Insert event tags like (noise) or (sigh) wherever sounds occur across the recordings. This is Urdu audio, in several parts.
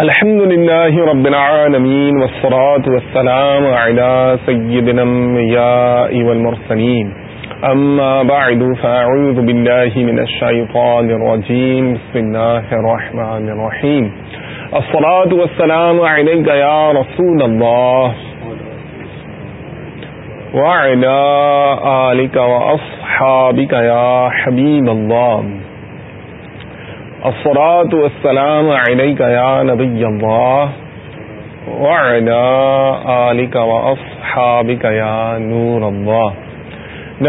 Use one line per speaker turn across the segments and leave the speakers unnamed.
الحمد لله رب العالمين والصلاة والسلام على سيدنا الأنبياء والمرسلين. أما بعد، فأعوذ بالله من الشيطان الرجيم. بسم الله الرحمن الرحيم. الصلاة والسلام عليك يا رسول الله. وعلى آلك وأصحابك يا حبيب الله. الصلاة والسلام عليك يا نبي الله وعلى آلك وأصحابك يا نور الله.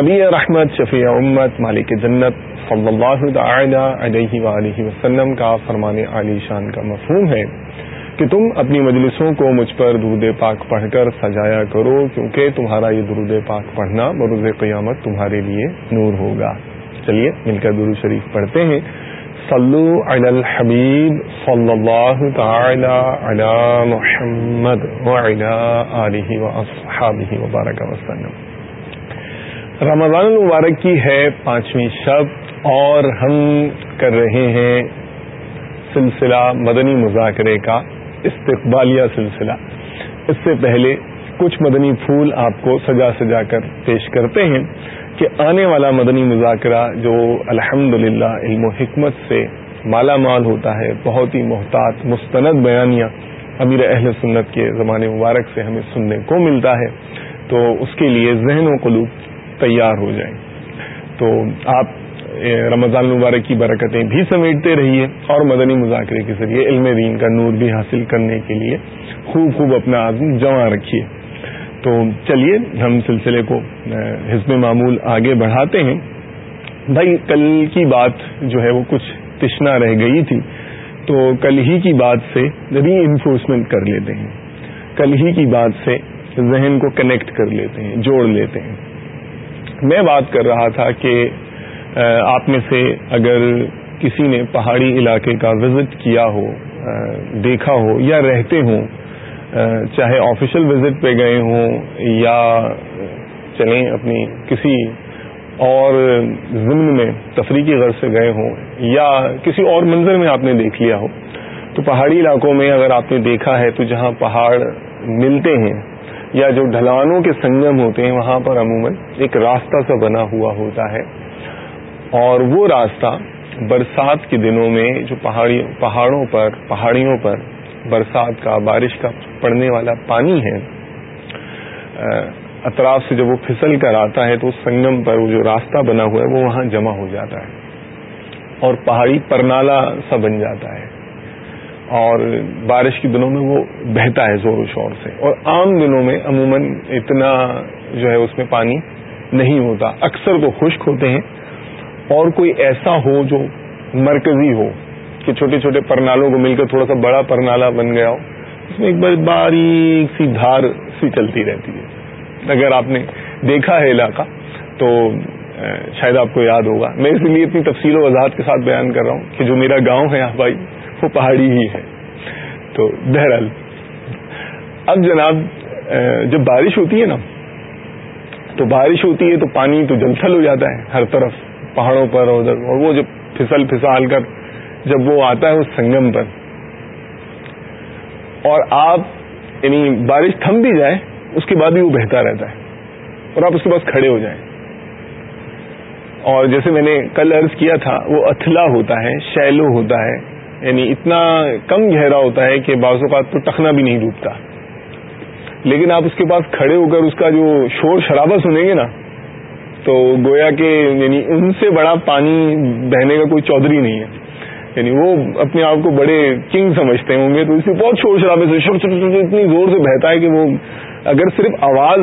نبی رحمت، شفیع امت، مالک جنت صلی اللہ تعالی علیہ وآلہ وسلم کا فرمان علی شان کا مفہوم ہے کہ تم اپنی مجلسوں کو مجھ پر درود پاک پڑھ کر سجایا کرو کیونکہ تمہارا یہ درود پاک پڑھنا بروز قیامت تمہارے لیے نور ہوگا۔ چلیے، مل کر درود شریف پڑھتے ہیں۔ صلو علی الحبیب صلی اللہ تعالی علی محمد وعلی آلہ واصحابہ وبارک وسلم رمضان المبارک کی ہے پانچویں شب اور ہم کر رہے ہیں سلسلہ مدنی مذاکرے کا استقبالیہ سلسلہ۔ اس سے پہلے کچھ مدنی پھول آپ کو سجا سجا کر پیش کرتے ہیں۔ کہ آنے والا مدنی مذاکرہ جو الحمد علم و حکمت سے مالا مال ہوتا ہے، بہت ہی محتاط، مستند بیانیہ امیر اہل سنت کے زمانے مبارک سے ہمیں سننے کو ملتا ہے، تو اس کے لیے ذہن و قلوب تیار ہو جائیں۔ تو آپ رمضان المبارک کی برکتیں بھی سمیٹتے رہیے اور مدنی مذاکرے کے ذریعے علم دین کا نور بھی حاصل کرنے کے لیے خوب خوب اپنا آدمی جمع رکھیے۔ تو چلیے، ہم سلسلے کو حزب معمول آگے بڑھاتے ہیں۔ بھائی، کل کی بات جو ہے وہ کچھ تشنا رہ گئی تھی۔ تو کل ہی کی بات سے ری انفورسمنٹ کر لیتے ہیں۔ کل ہی کی بات سے ذہن کو کنیکٹ کر لیتے ہیں، جوڑ لیتے ہیں۔ میں بات کر رہا تھا کہ آپ میں سے اگر کسی نے پہاڑی علاقے کا وزٹ کیا ہو دیکھا ہو یا رہتے ہوں چاہے آفیشل وزٹ پہ گئے ہوں یا چلیں اپنی کسی اور ضمن میں تفریحی غرض سے گئے ہوں یا کسی اور منظر میں آپ نے دیکھ لیا ہو، تو پہاڑی علاقوں میں اگر آپ نے دیکھا ہے تو جہاں پہاڑ ملتے ہیں یا جو ڈھلانوں کے سنگم ہوتے ہیں، وہاں پر عموماً ایک راستہ سا بنا ہوا ہوتا ہے۔ اور وہ راستہ برسات کے دنوں میں جو پہاڑی، پہاڑوں پر، پہاڑیوں پر برسات کا، بارش کا پڑنے والا پانی ہے اطراف سے جب وہ پھسل کر آتا ہے تو اس سنگم پر وہ جو راستہ بنا ہوا ہے، وہ وہاں جمع ہو جاتا ہے اور پہاڑی پرنالا سا بن جاتا ہے اور بارش کے دنوں میں وہ بہتا ہے زور و شور سے اور عام دنوں میں عموماً اتنا جو ہے اس میں پانی نہیں ہوتا، اکثر تو خشک ہوتے ہیں اور کوئی ایسا ہو جو مرکزی ہو۔ کہ چھوٹے چھوٹے پرنالوں کو مل کر تھوڑا سا بڑا پرنالا بن گیا ہو، اس میں ایک بار باریک سی دھار سی چلتی رہتی ہے۔ اگر آپ نے دیکھا ہے علاقہ تو شاید آپ کو یاد ہوگا۔ میں اس لیے اپنی تفصیل و وضاحت کے ساتھ بیان کر رہا ہوں کہ جو میرا گاؤں ہے بھائی، وہ پہاڑی ہی ہے۔ تو بہرحال، اب جناب جب بارش ہوتی ہے نا، تو بارش ہوتی ہے تو پانی تو جلتھل ہو جاتا ہے ہر طرف، پہاڑوں پر ادھر، اور وہ جب پھسل پھسال کر جب وہ آتا ہے اس سنگم پر۔ اور آپ یعنی بارش تھم بھی جائے، اس کے بعد بھی وہ بہتا رہتا ہے۔ اور آپ اس کے پاس کھڑے ہو جائیں۔ اور جیسے میں نے کل عرض کیا تھا، وہ اتھلا ہوتا ہے، شیلو ہوتا ہے یعنی اتنا کم گہرا ہوتا ہے کہ بعض اوقات تو ٹخنا بھی نہیں ڈوبتا۔ لیکن آپ اس کے پاس کھڑے ہو کر اس کا جو شور شرابہ سنیں گے نا، تو گویا کہ یعنی ان سے بڑا پانی بہنے کا کوئی چودھری نہیں ہے۔ یعنی وہ اپنے آپ کو بڑے کنگ سمجھتے ہوں گے تو اس میں بہت شور شرابے سے شور شور اتنی زور سے بہتا ہے کہ وہ اگر صرف آواز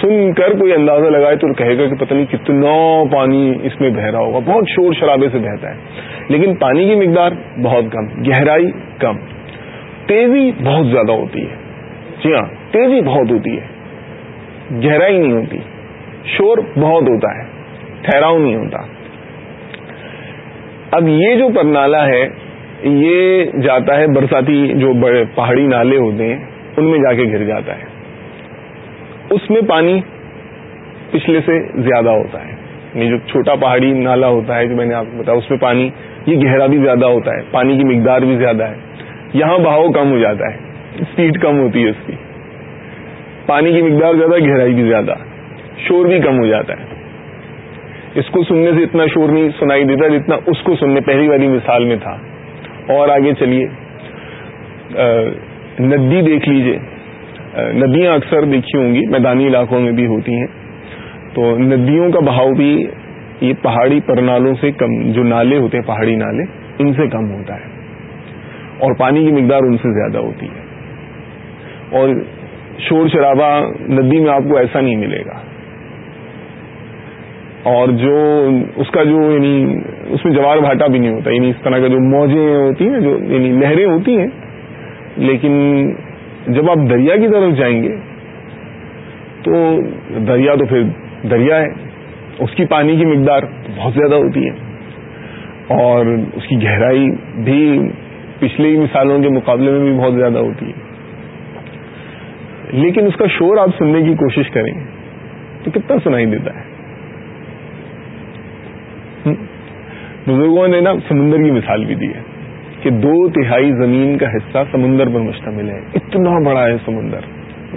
سن کر کوئی اندازہ لگائے تو کہے گا کہ پتہ نہیں کتنا پانی اس میں بہ رہا ہوگا۔ بہت شور شرابے سے بہتا ہے۔ لیکن پانی کی مقدار بہت کم، گہرائی کم۔ تیزی بہت زیادہ ہوتی ہے۔ جی ہاں تیزی بہت ہوتی ہے۔ گہرائی نہیں ہوتی۔ شور بہت ہوتا ہے۔ ٹھہراؤ نہیں ہوتا۔ اب یہ جو پرنالا ہے، یہ جاتا ہے برساتی جو بڑے پہاڑی نالے ہوتے ہیں، ان میں جا کے گر جاتا ہے۔ اس میں پانی پچھلے سے زیادہ ہوتا ہے۔ یعنی جو چھوٹا پہاڑی نالا ہوتا ہے، جو میں نے آپ کو بتایا، اس میں پانی، یہ گہرا بھی زیادہ ہوتا ہے۔ پانی کی مقدار بھی زیادہ ہے۔ یہاں بہاؤ کم ہو جاتا ہے۔ اسپیڈ کم ہوتی ہے اس کی۔ پانی کی مقدار زیادہ، گہرائی بھی زیادہ۔ شور بھی کم ہو جاتا ہے۔ اس کو سننے سے اتنا شور نہیں سنائی دیتا جتنا اس کو سننے، پہلی والی مثال میں تھا۔ اور آگے چلیے۔ ندی دیکھ لیجیے۔ ندیاں اکثر دیکھی ہوں گی، میدانی علاقوں میں بھی ہوتی ہیں۔ تو ندیوں کا بہاؤ بھی یہ پہاڑی پرنالوں سے کم، جو نالے ہوتے ہیں، پہاڑی نالے، ان سے کم ہوتا ہے۔ اور پانی کی مقدار ان سے زیادہ ہوتی ہے۔ اور شور شرابہ ندی میں آپ کو ایسا نہیں ملے گا۔ اور جو اس کا جو یعنی اس میں جوار بھاٹا بھی نہیں ہوتا یعنی اس طرح کا جو موجیں ہوتی ہیں، جو یعنی لہریں ہوتی ہیں، لیکن جب آپ دریا کی طرف جائیں گے، تو دریا تو پھر دریا ہے، اس کی پانی کی مقدار بہت زیادہ ہوتی ہے، اور اس کی گہرائی بھی پچھلی مثالوں کے مقابلے میں بھی بہت زیادہ ہوتی ہے۔ لیکن اس کا شور آپ سننے کی کوشش کریں، تو کتنا سنائی دیتا ہے؟ بزرگوں نے نا سمندر کی مثال بھی دی ہے کہ دو تہائی زمین کا حصہ سمندر پر مشتمل ہے۔ اتنا بڑا ہے سمندر۔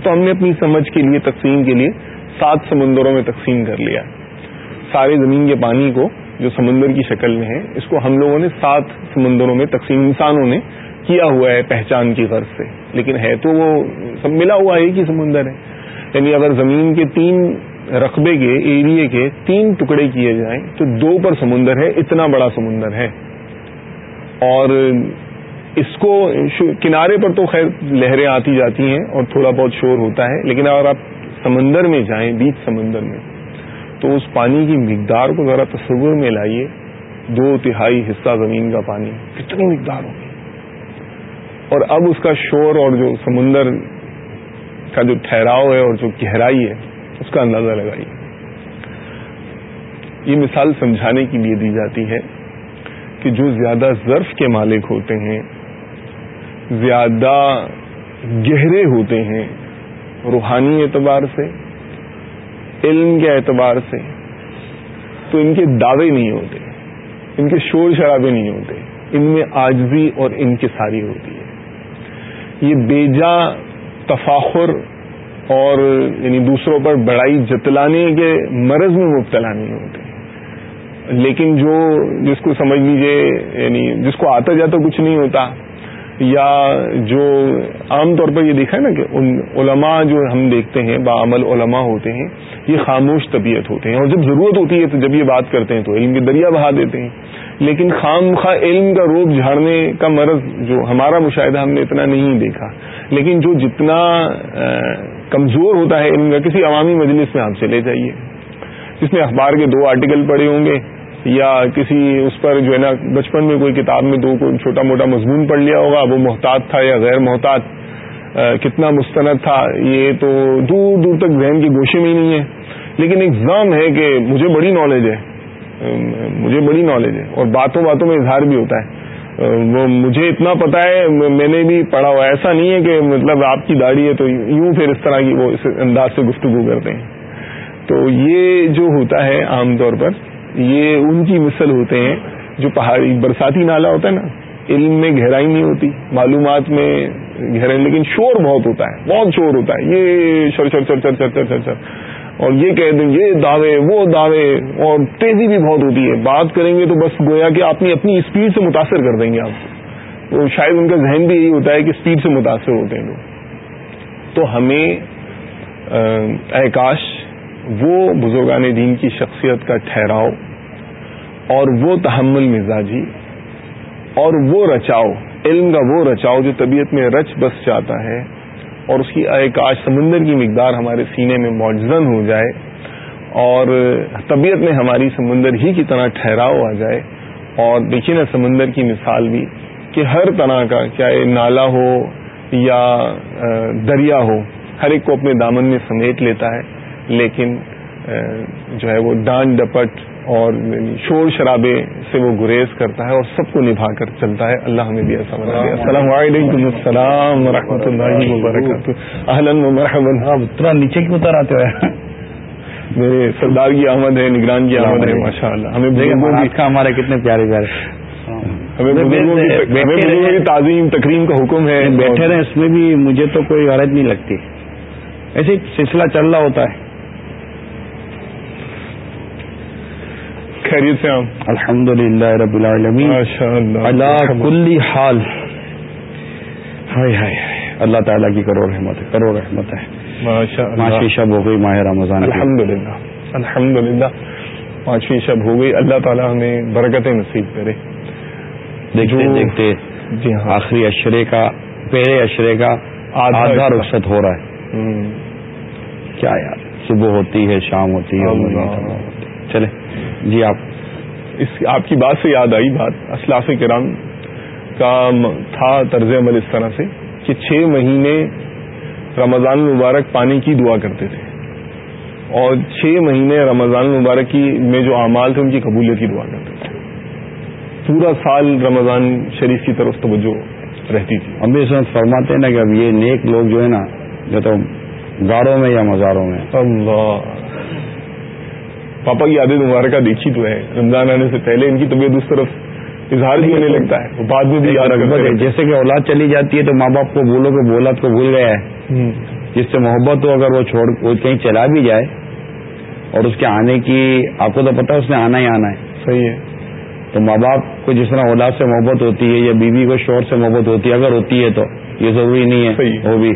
تو ہم نے اپنی سمجھ کے لیے، تقسیم کے لیے سات سمندروں میں تقسیم کر لیا۔ سارے زمین کے پانی کو جو سمندر کی شکل میں ہے، اس کو ہم لوگوں نے سات سمندروں میں تقسیم، انسانوں نے کیا ہوا ہے پہچان کی غرض سے۔ لیکن ہے تو وہ سب ملا ہوا ایک ہی سمندر ہے۔ یعنی اگر زمین کے تین رقبے کے ایریے کے تین ٹکڑے کیے جائیں تو دو پر سمندر ہے، اتنا بڑا سمندر ہے۔ اور اس کو کنارے پر تو خیر لہریں آتی جاتی ہیں اور تھوڑا بہت شور ہوتا ہے، لیکن اگر آپ سمندر میں جائیں، بیچ سمندر میں، تو اس پانی کی مقدار کو ذرا تصور میں لائیے۔ دو تہائی حصہ زمین کا پانی، کتنی مقدار ہوگی؟ اور اب اس کا شور اور جو سمندر کا جو ٹھہراؤ ہے اور جو گہرائی ہے اس کا اندازہ لگائیے۔ یہ مثال سمجھانے کے لیے دی جاتی ہے کہ جو زیادہ ظرف کے مالک ہوتے ہیں، زیادہ گہرے ہوتے ہیں روحانی اعتبار سے، علم کے اعتبار سے، تو ان کے دعوے نہیں ہوتے، ان کے شور شرابے نہیں ہوتے، ان میں آجزی اور ان کی ساری ہوتی ہے۔ یہ بیجا تفاخر اور یعنی دوسروں پر بڑائی جتلانے کے مرض میں مبتلا نہیں ہوتے۔ لیکن جو جس کو سمجھ لیجیے یعنی جس کو آتا جاتا کچھ نہیں ہوتا، یا جو عام طور پر یہ دیکھا ہے نا کہ ان علماء جو ہم دیکھتے ہیں بعمل علماء ہوتے ہیں، یہ خاموش طبیعت ہوتے ہیں۔ اور جب ضرورت ہوتی ہے تو جب یہ بات کرتے ہیں تو علم کے دریا بہا دیتے ہیں۔ لیکن خام خواہ علم کا روپ جھاڑنے کا مرض جو ہمارا مشاہدہ ہم نے اتنا نہیں دیکھا۔ لیکن جو جتنا کمزور ہوتا ہے علم کا، کسی عوامی مجلس میں آپ چلے جائیے۔ جس میں اخبار کے دو آرٹیکل پڑے ہوں گے، یا کسی اس پر جو ہے نا، بچپن میں کوئی کتاب میں دو کوئی چھوٹا موٹا مضمون پڑھ لیا ہوگا، وہ محتاط تھا یا غیر محتاط؟ کتنا مستند تھا، یہ تو دور دور تک ذہن کی گوشے میں ہی نہیں ہے۔ لیکن ایک ہے کہ مجھے بڑی نالج ہے۔ مجھے بڑی نالج ہے اور باتوں باتوں میں اظہار بھی ہوتا ہے۔ وہ مجھے اتنا پتا ہے، میں نے بھی پڑھا ہوا ایسا نہیں ہے کہ مطلب آپ کی داڑھی ہے تو یوں پھر اس طرح کی وہ اس انداز سے گفتگو کرتے ہیں۔ تو یہ جو ہوتا ہے عام طور پر، یہ ان کی مثل ہوتے ہیں جو پہاڑی برساتی نالا ہوتا ہے نا، علم میں گہرائی نہیں ہوتی، معلومات میں گہرائی، لیکن شور بہت ہوتا ہے، بہت شور ہوتا ہے۔ یہ شر شر چر چر چر چر چر چر اور یہ کہہ دیں یہ دعوے، وہ دعوے، اور تیزی بھی بہت ہوتی ہے۔ بات کریں گے تو بس گویا کہ آپ نے اپنی اسپیڈ سے متاثر کر دیں گے آپ۔ تو شاید ان کا ذہن بھی یہی ہوتا ہے کہ اسپیڈ سے متاثر ہوتے ہیں لوگ۔ تو ہمیں احکاش وہ بزرگان دین کی شخصیت کا ٹھہراؤ، اور وہ تحمل مزاجی، اور وہ رچاؤ، علم کا وہ رچاؤ جو طبیعت میں رچ بس جاتا ہے۔ اور اس کی کاش سمندر کی مقدار ہمارے سینے میں معجزن ہو جائے اور طبیعت میں ہماری سمندر ہی کی طرح ٹھہراؤ آ جائے اور دیکھیے نا سمندر کی مثال بھی کہ ہر طرح کا چاہے نالا ہو یا دریا ہو، ہر ایک کو اپنے دامن میں سمیٹ لیتا ہے، لیکن جو ہے وہ ڈانڈ ڈپٹ اور شور شرابے سے وہ گریز کرتا ہے اور سب کو نبھا کر چلتا ہے۔ اللہ ہمیں بھی ایسا بنا دیا السلام علیکم السلام و رحمۃ اللہ وبرکاتہ۔ اہلن و مرحبن
تھوڑا نیچے کی اتر آتے ہوئے
میرے سردار کی آمد ہے نگران کی آمد ہے ماشاء اللہ
ہمیں ہمارے کتنے پیارے پیارے۔
تعظیم تکریم کا حکم ہے۔
بیٹھے رہے اس میں بھی مجھے تو کوئی غرض نہیں لگتی۔ ایسے سلسلہ چل رہا ہوتا ہے۔
خیریت سے آپ
الحمد للہ رب العالمین۔
اللہ
کلی حال۔ ہائے ہائے۔ اللہ تعالیٰ کی کروڑ رحمت ہے کروڑ رحمت ہے۔
اللہ
شب ہو گئی ماہ رمضان۔
الحمد للہ الحمد للہ پانچویں شب ہو گئی اللہ تعالیٰ ہمیں برکتیں نصیب کرے۔
دیکھتے دیکھتے۔
جی ہاں۔
آخری اشرے کا پہلے اشرے کا
آدھا
آدھا۔ رخصت ہو رہا ہے۔ کیا یار صبح ہوتی ہے شام ہوتی ہے۔ چلے جی آپ
اس آپ کی بات سے یاد آئی بات اسلاف کرام کا تھا طرز عمل اس طرح سے کہ چھ مہینے رمضان المبارک پانے کی دعا کرتے تھے۔ اور چھ مہینے رمضان المبارک کی میں جو اعمال تھے ان کی قبولیت کی دعا کرتے تھے۔ پورا سال رمضان شریف کی طرف توجہ رہتی تھی۔
اس وقت فرماتے ہیں نا کہ اب یہ نیک لوگ جو ہے نا جو تو گاروں میں یا مزاروں میں۔
اللہ۔ پاپا کی عادت مبارکہ دیکھی تو ہے۔ رمضان آنے سے پہلے ان کی طبیعت اس طرف اظہار بھی ہونے لگتا ہے۔ وہ بعد میں بھی یاد
جیسے کہ اولاد چلی جاتی ہے تو ماں باپ کو بولو کہ اولاد کو بھول گیا ہے۔ جس سے محبت ہو اگر وہ چھوڑ وہ کہیں چلا بھی جائے اور اس کے آنے کی آپ کو تو پتا ہے اس نے آنا ہی آنا ہے۔
صحیح ہے۔
تو ماں باپ کو جس طرح اولاد سے محبت ہوتی ہے یا بیوی کو شور سے محبت ہوتی ہے اگر ہوتی ہے تو یہ ضروری نہیں ہے۔ وہ بھی۔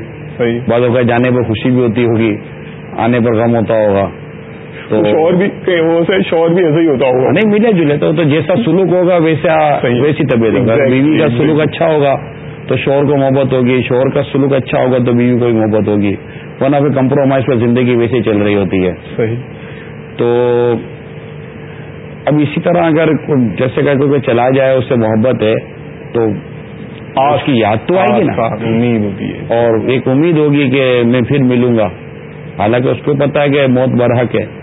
بعض اوقات جانے پر خوشی بھی ہوتی ہوگی آنے پر غم ہوتا ہوگا۔
شور بھی شور بھی ایسا ہی ہوتا ہوگا۔
نہیں ملے جلے تو جیسا سلوک ہوگا ویسا۔ ویسی طبیعت ہوگا۔ بیوی کا سلوک. اچھا ہوگا تو شور کو محبت ہوگی شور کا سلوک اچھا ہوگا تو بیوی کو بھی محبت ہوگی۔ ورنہ پھر کمپرومائز پر زندگی ویسے چل رہی ہوتی ہے۔
صحیح۔
تو اب اسی طرح اگر جیسے کہ کوئی چلا جائے اس سے محبت ہے تو اس کی یاد تو آئے گی نا۔
امید ہوتی ہے۔
اور ایک امید ہوگی کہ میں پھر ملوں گا۔ حالانکہ اس کو پتا ہے کہ موت برحق ہے۔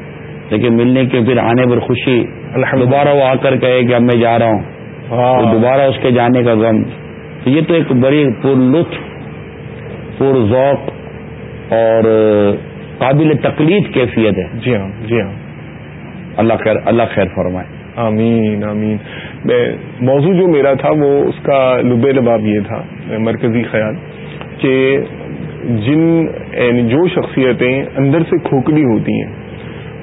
لیکن ملنے کے پھر آنے پر خوشی دوبارہ وہ آ کر کہے کہ اب میں جا رہا ہوں۔
ہاں۔
دوبارہ اس کے جانے کا غم۔ تو یہ تو ایک بڑی پر لطف پر ذوق اور قابل تقلید کیفیت ہے۔
جی ہاں جی ہاں۔
اللہ خیر اللہ خیر فرمائے۔
آمین آمین۔ میں موضوع جو میرا تھا وہ اس کا لب لباب یہ تھا مرکزی خیال کہ جن یعنی جو شخصیتیں اندر سے کھوکھلی ہوتی ہیں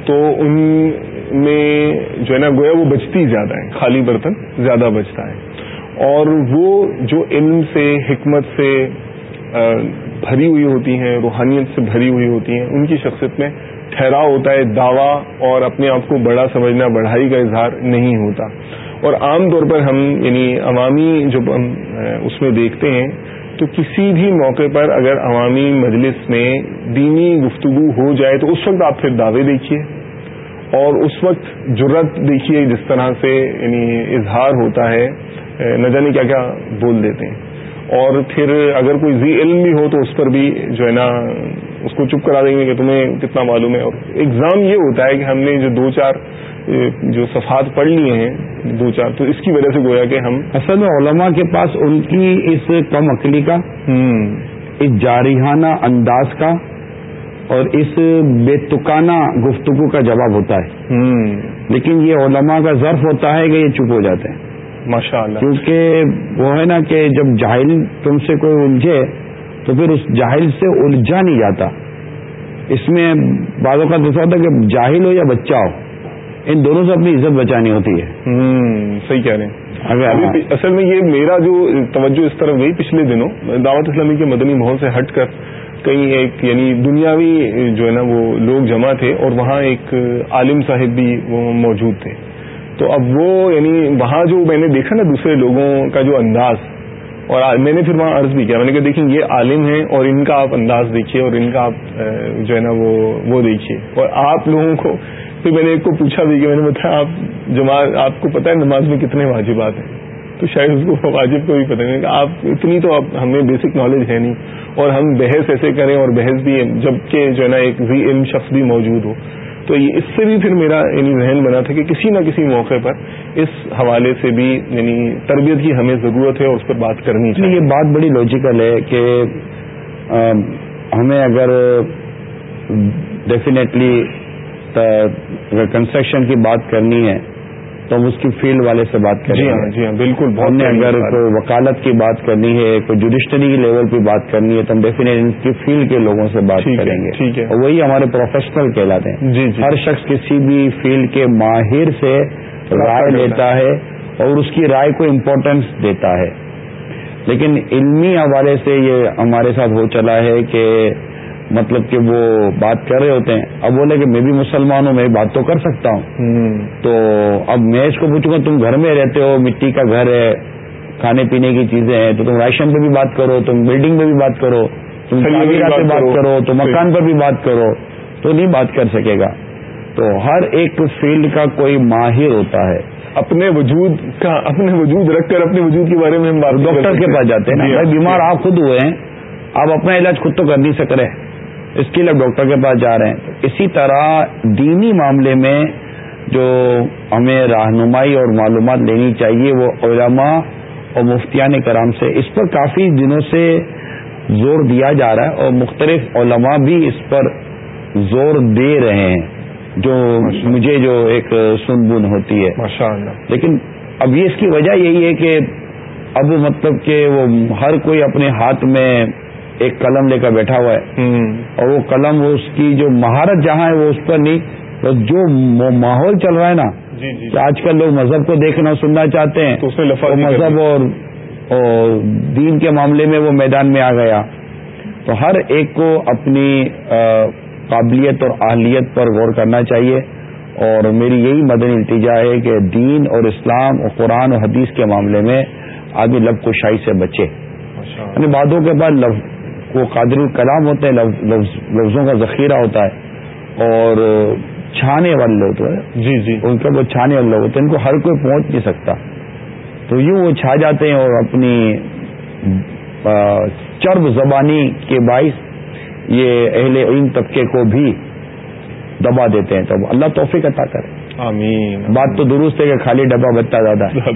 تو ان میں جو ہے نا، گویا وہ بچتی زیادہ ہے خالی برتن زیادہ بچتا ہے۔ اور وہ جو علم سے، حکمت سے بھری ہوئی ہوتی ہیں، روحانیت سے بھری ہوئی ہوتی ہیں، ان کی شخصیت میں ٹھہراؤ ہوتا ہے، دعویٰ اور اپنے آپ کو بڑا سمجھنا، بڑھائی کا اظہار نہیں ہوتا۔ اور عام طور پر ہم یعنی عوامی جو ہم اس میں دیکھتے ہیں، تو کسی بھی موقع پر اگر عوامی مجلس میں دینی گفتگو ہو جائے، تو اس وقت آپ پھر دعوے دیکھیے۔ اور اس وقت جرت دیکھیے جس طرح سے یعنی اظہار ہوتا ہے نہ جانے کیا کیا بول دیتے ہیں۔ اور پھر اگر کوئی زی علم بھی ہو تو اس پر بھی جو ہے نا اس کو چپ کرا دیں گے کہ تمہیں کتنا معلوم ہے۔ اور ایگزام یہ ہوتا ہے کہ ہم نے جو دو چار جو صفحات پڑھ لیے ہیں دو چار تو اس کی وجہ سے گویا کہ ہم
اصل میں علماء کے پاس ان کی اس کم عقلی کا اس جارحانہ انداز کا اور اس بے تکانہ گفتگو کا جواب ہوتا ہے۔ لیکن یہ علماء کا ظرف ہوتا ہے کہ یہ چپ ہو جاتے ہیں۔
ماشاء اللہ
کیونکہ وہ ہے نا کہ جب جاہل تم سے کوئی الجھے تو پھر اس جاہل سے الجھا نہیں جاتا۔ اس میں بعضوں کا دوسرا ہوتا ہے کہ جاہل ہو یا بچہ ہو ان دونوں سے اپنی عزت بچانی ہوتی ہے۔
صحیح کہہ رہے ہیں۔ اصل میں یہ میرا جو توجہ اس طرف گئی پچھلے دنوں دعوت اسلامی کے مدنی ماحول سے ہٹ کر کہیں ایک یعنی دنیاوی جو ہے نا وہ لوگ جمع تھے اور وہاں ایک عالم صاحب بھی وہ موجود تھے۔ تو اب وہ یعنی وہاں جو میں نے دیکھا نا دوسرے لوگوں کا جو انداز، اور میں نے پھر وہاں عرض بھی کیا، میں نے کہا دیکھیں یہ عالم ہیں اور ان کا آپ انداز دیکھیے اور ان کا آپ جو ہے نا وہ وہ دیکھیے۔ اور آپ لوگوں کو پھر میں نے ایک کو پوچھا بھی کہ میں نے بتایا، آپ جماعت، آپ کو پتہ ہے نماز میں کتنے واجبات ہیں؟ تو شاید اس کو واجب کو بھی پتہ نہیں کہ آپ اتنی تو اب ہمیں بیسک نالج ہے نہیں۔ اور ہم بحث ایسے کریں اور بحث بھی جبکہ جو ہے نا ایک ذی علم شخص بھی موجود ہو۔ تو یہ اس سے بھی پھر میرا یعنی ذہن بنا تھا کہ کسی نہ کسی موقع پر اس حوالے سے بھی یعنی تربیت کی ہمیں ضرورت ہے اور اس پر بات کرنی چاہیے
یہ بات بڑی لوجیکل ہے کہ ہمیں اگر ڈیفینیٹلی کنسٹرکشن کی بات کرنی ہے تو ہم اس کی فیلڈ والے سے بات کریں
جی
گے۔
ہاں جی ہاں بالکل
ہم نے اگر۔ کوئی وکالت کی بات کرنی ہے کوئی جوڈیشنری کے لیول پہ بات کرنی ہے تو ہم ڈیفینیٹ ان کی فیلڈ کے لوگوں سے بات کریں گے۔
ٹھیک ہے۔
وہی ہمارے پروفیشنل کہلاتے ہیں۔
جی جی۔
ہر شخص کسی بھی فیلڈ کے ماہر سے رائے
لیتا
ہے اور اس کی رائے کو امپورٹنس دیتا ہے۔ لیکن علمی حوالے سے یہ ہمارے ساتھ ہو چلا ہے کہ مطلب کہ وہ بات کر رہے ہوتے ہیں۔ اب بولے کہ میں بھی مسلمان ہوں میں بات تو کر سکتا ہوں۔ تو اب میں اس کو پوچھوں گا تم گھر میں رہتے ہو؟ مٹی کا گھر ہے کھانے پینے کی چیزیں ہیں تو تم راشن پہ بھی بات کرو تم بلڈنگ پہ بھی بات کرو تم تعمیرات پہ
بات کرو۔
تو مکان پر بھی بات کرو تو نہیں بات کر سکے گا۔ تو ہر ایک فیلڈ کا کوئی ماہر ہوتا ہے۔
اپنے وجود کا اپنے وجود رکھ کر اپنے وجود کے بارے میں ہم
ڈاکٹر کے پاس جاتے ہیں
جی ہاں،
بیمار۔ آپ خود ہوئے ہیں آپ اپنا علاج خود تو کر نہیں سک رہے۔ اس کے لیے ڈاکٹر کے پاس جا رہے ہیں۔ اسی طرح دینی معاملے میں جو ہمیں رہنمائی اور معلومات لینی چاہیے وہ علماء اور مفتیان کرام سے اس پر کافی دنوں سے زور دیا جا رہا ہے اور مختلف علماء بھی اس پر زور دے رہے ہیں جو مجھے جو ایک سن بن ہوتی ہے۔ لیکن اب یہ اس کی وجہ یہی ہے کہ اب مطلب کہ وہ ہر کوئی اپنے ہاتھ میں ایک قلم لے کر بیٹھا ہوا ہے۔ اور وہ قلم اس کی جو مہارت جہاں ہے وہ اس پر نہیں بس جو ماحول چل رہا ہے نا
جی جی۔
کہ آج کل لوگ مذہب کو دیکھنا سننا چاہتے ہیں۔
تو اس میں
مذہب۔ اور دین کے معاملے میں وہ میدان میں آ گیا۔ تو ہر ایک کو اپنی قابلیت اور اہلیت پر غور کرنا چاہیے۔ اور میری یہی مدنی التجا ہے کہ دین اور اسلام اور قرآن اور حدیث کے معاملے میں آدمی لب کشائی سے بچے۔ یعنی باتوں کے بعد وہ قادر الکلام ہوتے ہیں لفظ لفظ لفظوں کا ذخیرہ ہوتا ہے۔ اور چھانے والے لوگ ہوتے ہیں
جی جی۔
ان کا وہ چھانے والے لوگ ہوتے ہیں ان کو ہر کوئی پہنچ نہیں سکتا۔ تو یوں وہ چھا جاتے ہیں اور اپنی چرب زبانی کے باعث یہ اہل علم طبقے کو بھی دبا دیتے ہیں۔ تو اللہ توفیق عطا کرے۔
آمین۔
بات تو درست ہے کہ خالی ڈبہ بچتا زیادہ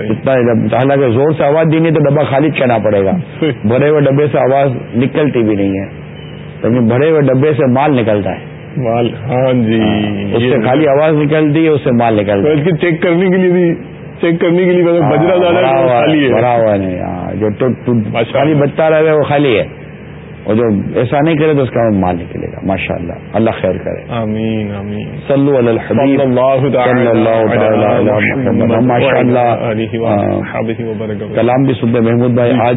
ہے اتنا جب- حالانکہ زور سے آواز دینی تو ڈبہ خالی کہنا پڑے گا۔ بھرے ہوئے ڈبے سے آواز نکلتی بھی نہیں ہے. لیکن بھرے ہوئے ڈبے سے مال نکلتا ہے.
مال ہاں جی.
اس
یہ-
سے خالی آواز نکلتی ہے اس سے مال نکلتا ہے
اس چیک کرنے کے لیے بھی چیک کرنے کے لیے اگر بجرا
ہاں،
زیادہ ہے خالی ہے.
ہاں، جو خالی۔ بچتا رہے وہ خالی ہے. اور جو ایسا نہیں کرے تو اس کا مال نکلے گا ماشاء اللہ اللہ خیر کرے۔
آمین آمین۔
صلو علی الحبیب ماشاء اللہ کلام بھی سنتے محمود بھائی
جی۔
آج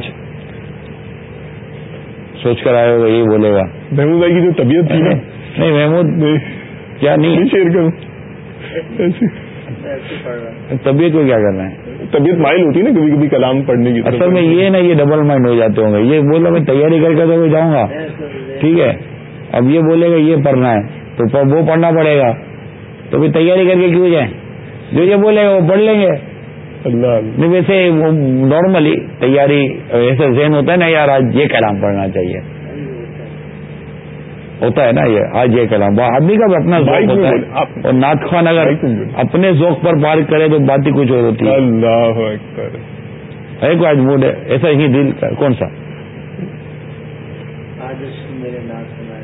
سوچ کر آئے ہوگا یہی بولے گا۔
محمود بھائی کی جو طبیعت تھی نا۔
نہیں محمود کیا نہیں؟
شیئر کروں۔
طبیعت کو کیا کرنا ہے
طبیعت مائل ہوتی ہے نا کبھی کبھی کلام پڑھنے کی
اصل میں یہ نا یہ ڈبل مائنڈ ہو جاتے ہوں گے. یہ بولا میں تیاری کر کے تو جاؤں گا. ٹھیک ہے؟ اب یہ بولے گا یہ پڑھنا ہے. تو وہ پڑھنا پڑے گا. تو پھر تیاری کر کے کیوں جائیں؟ جو یہ بولے گا وہ پڑھ لیں گے. نہیں ویسے نارملی تیاری ایسا ذہن ہوتا ہے نا یار آج یہ کلام پڑھنا چاہیے. ہوتا ہے نا یہ آج یہ کلام۔ وہ آدمی کا بھی اپنا ذوق ہوتا ہے۔
آپ-
اور نعت خوان اگر
بولے۔
اپنے ذوق پر پار کرے تو بات ہی کچھ اور ہوتی ہے۔
اللہ
ہے کوئی آج موڈ ہے ایسا ہی دل کا کون سا؟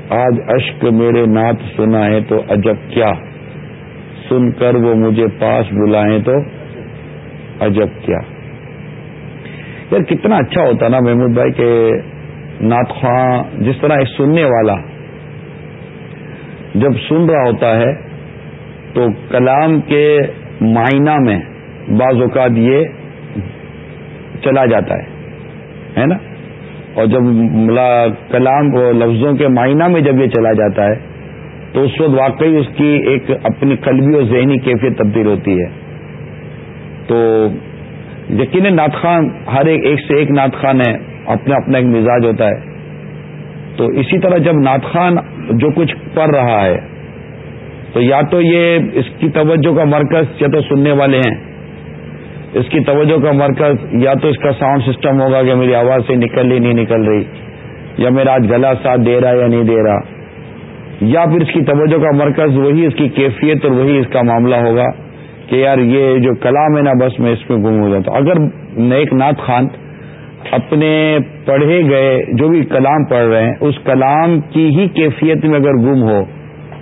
آج اشک میرے نعت سنا ہے تو عجب کیا؟ سن کر وہ مجھے پاس بلائیں تو عجب کیا؟ یار کتنا اچھا ہوتا نا محمود بھائی کہ نعت خواں جس طرح ایک سننے والا جب سن رہا ہوتا ہے تو کلام کے معائنہ میں بعض اوقات یہ چلا جاتا ہے۔ ہے نا؟ اور جب کلام لفظوں کے معائنہ میں جب یہ چلا جاتا ہے، تو اس وقت واقعی اس کی ایک اپنی قلبی اور ذہنی کیفیت تبدیل ہوتی ہے۔ تو یقیناً نعت خان، ہر ایک ایک سے ایک نعت خان ہے اپنا اپنا ایک مزاج ہوتا ہے۔ تو اسی طرح جب نعت خان جو کچھ پڑھ رہا ہے، تو یا تو یہ اس کی توجہ کا مرکز یا تو سننے والے ہیں۔ اس کی توجہ کا مرکز یا تو اس کا ساؤنڈ سسٹم ہوگا کہ میری آواز سے نکل رہی، نہیں نکل رہی، یا میرا آج گلا ساتھ دے رہا یا نہیں دے رہا۔ یا پھر اس کی توجہ کا مرکز وہی اس کی کیفیت اور وہی اس کا معاملہ ہوگا کہ یار یہ جو کلام ہے نا، بس میں اس میں گم ہو جاتا ہوں۔ اگر ایک نعت خان اپنے پڑھے گئے جو بھی کلام پڑھ رہے ہیں، اس کلام کی ہی کیفیت میں اگر گم ہو،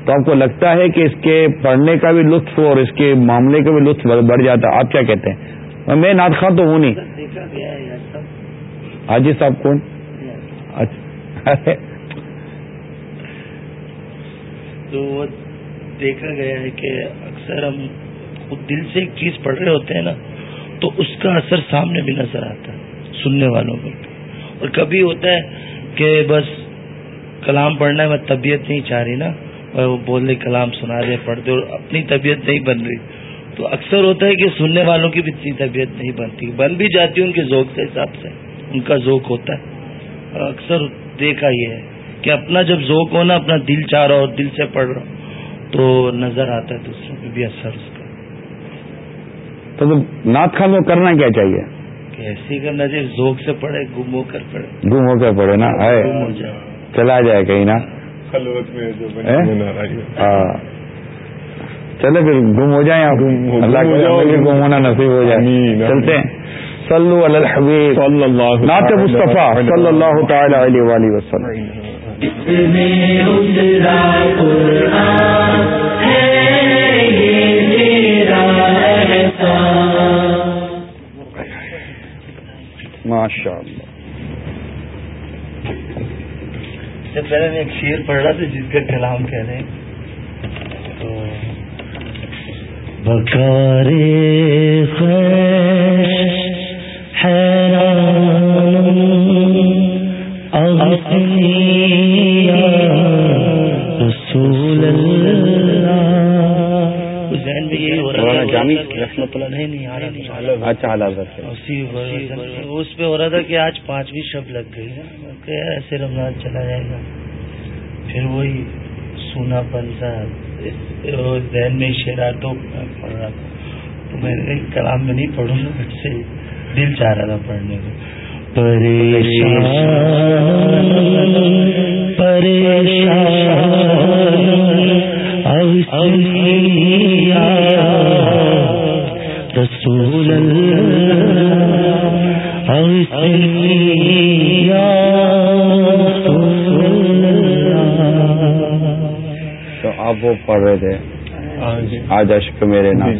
تو آپ کو لگتا ہے کہ اس کے پڑھنے کا بھی لطف اور اس کے معاملے کا بھی لطف بڑھ جاتا ہے آپ کیا کہتے ہیں؟ میں ناد خان تو ہوں نہیں۔ حاجی صاحب کون؟ اچھا۔
تو وہ دیکھا گیا ہے کہ اکثر ہم خود دل سے ایک چیز پڑھ رہے ہوتے ہیں نا، تو اس کا اثر سامنے بھی نظر آتا۔ ہے سننے والوں پر۔ اور کبھی ہوتا ہے کہ بس کلام پڑھنا ہے، میں طبیعت نہیں چاہ رہی نا وہ بول رہے کلام سنا رہے، پڑھتے اور اپنی طبیعت نہیں بن رہی۔ تو اکثر ہوتا ہے کہ سننے والوں کی بھی اتنی طبیعت نہیں بنتی۔ بن بھی جاتی ان کے ذوق کے حساب سے، ان کا ذوق ہوتا ہے۔ اور اکثر دیکھا یہ ہے کہ اپنا جب ذوق ہونا اپنا دل چاہ رہا اور دل سے پڑھ رہا تو نظر آتا ہے دوسروں پہ بھی اثر اس کا۔
تو نعت خان کو کرنا کیا چاہیے؟
ایسی کرنا چاہیے ذوق سے پڑھے گم ہو کر پڑھے
گم ہو کر پڑھے نا
گم ہو جائے۔
چلا جائے کہیں نا۔ ہاں۔ چلے پھر گم ہو جائیں آپ۔ اللہ کے گم ہونا نصیب ہو جائے۔ چلتے ہیں۔ صلو علی الحبیب۔ نعت مصطفیٰ۔ صلی اللہ تعالی علیہ وآلہ وسلم۔ ماشاء اللہ
سے پہلے میں ایک شیر پڑھ رہا تھا جس کا کلام کہہ رہے ہیں تو بکارے رسول تھا رحمت اللہ نہیں نہیں آ رہا
اچھا
اس پہ ہو رہا تھا کہ آج پانچویں شب لگ گئی کہ ایسے رمضان چلا جائے گا۔ پھر وہی سونا پن سا ذہن میں شیرا تو پڑھ رہا تھا۔ تو میں نے کلام میں نہیں پڑھوں گا سے دل چاہ رہا تھا پڑھنے کو۔ پریشان رسول
تو آپ وہ پڑھ رہے تھے۔ آج اشک میرے نام۔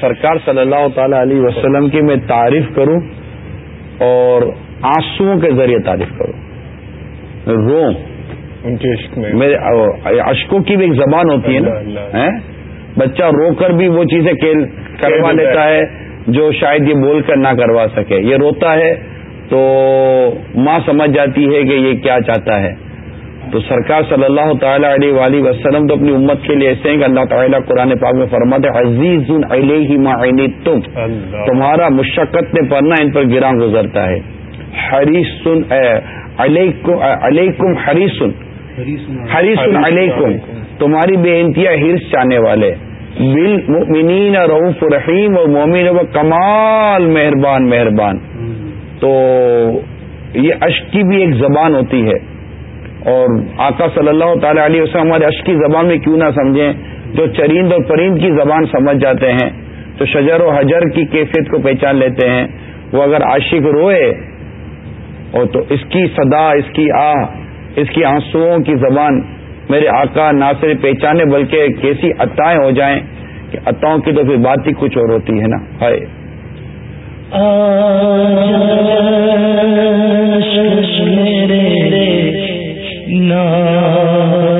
سرکار صلی اللہ تعالی علیہ وسلم کی میں تعریف کروں اور آنسو کے ذریعے تعریف کروں۔ رو۔
ان کے عشق میں۔
میرے اشکوں کی بھی ایک زبان ہوتی ہے نا؟ بچہ رو کر بھی وہ چیزیں کروا لیتا ہے۔ جو شاید یہ بول کر نہ کروا سکے۔ یہ روتا ہے تو ماں سمجھ جاتی ہے کہ یہ کیا چاہتا ہے۔ تو سرکار صلی اللہ تعالیٰ علیہ وآلہ وسلم تو اپنی امت کے لیے ایسے ہیں کہ اللہ تعالیٰ قرآن پاک میں فرماتے عزیز علیہ معینی تم تمہارا مشقت نے پڑھنا ان پر گراں گزرتا ہے۔ علیکم حریسن حریسن علیکم۔ تمہاری بے انتہا ہرس چاہنے والے۔ بل مؤمنین رعوف رحیم اور مومن و کمال مہربان مہربان۔ تو یہ اشک کی بھی ایک زبان ہوتی ہے۔ اور آقا صلی اللہ تعالی علیہ وسلم ہمارے اشک کی زبان میں کیوں نہ سمجھیں جو چریند اور پرند کی زبان سمجھ جاتے ہیں تو شجر و حجر کی کیفیت کو پہچان لیتے ہیں۔ وہ اگر عاشق روئے اور تو اس کی صدا اس کی آہ اس کی آنسوؤں کی زبان میرے آقا نہ صرف پہچانے بلکہ کیسی عطائیں ہو جائیں کہ عطاؤں کی تو پھر بات ہی کچھ اور ہوتی ہے نا؟ ہائے۔
تو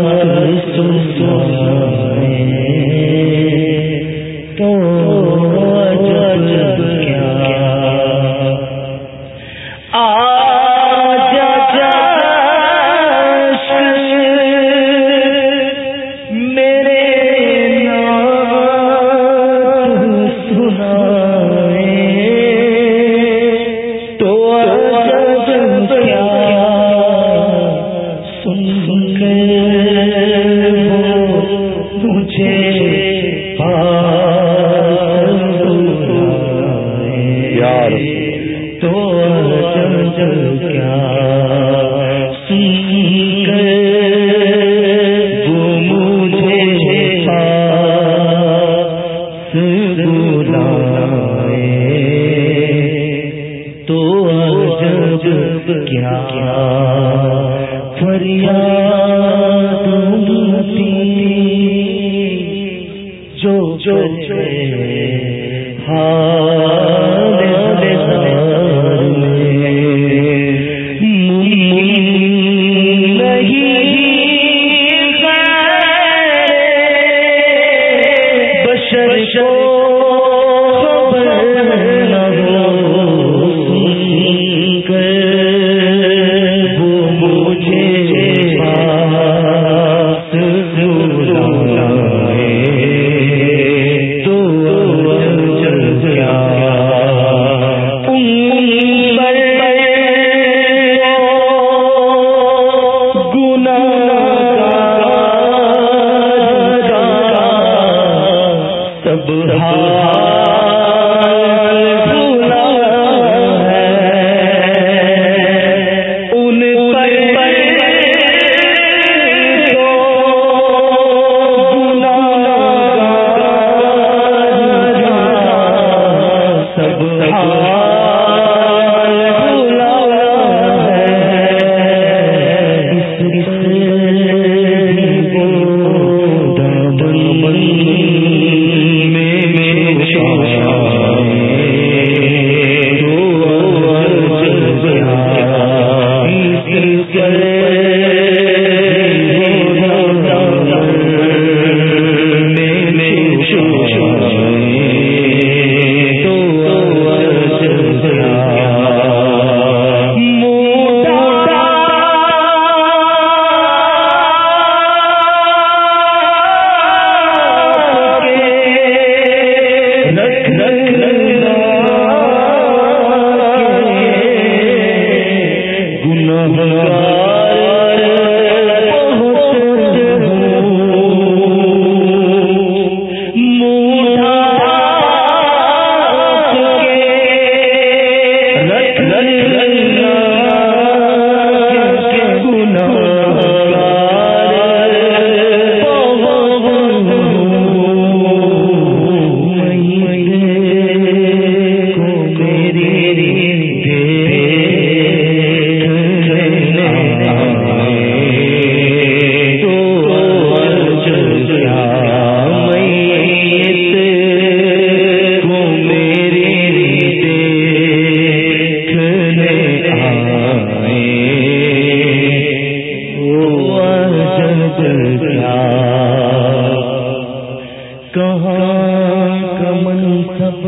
کمن سب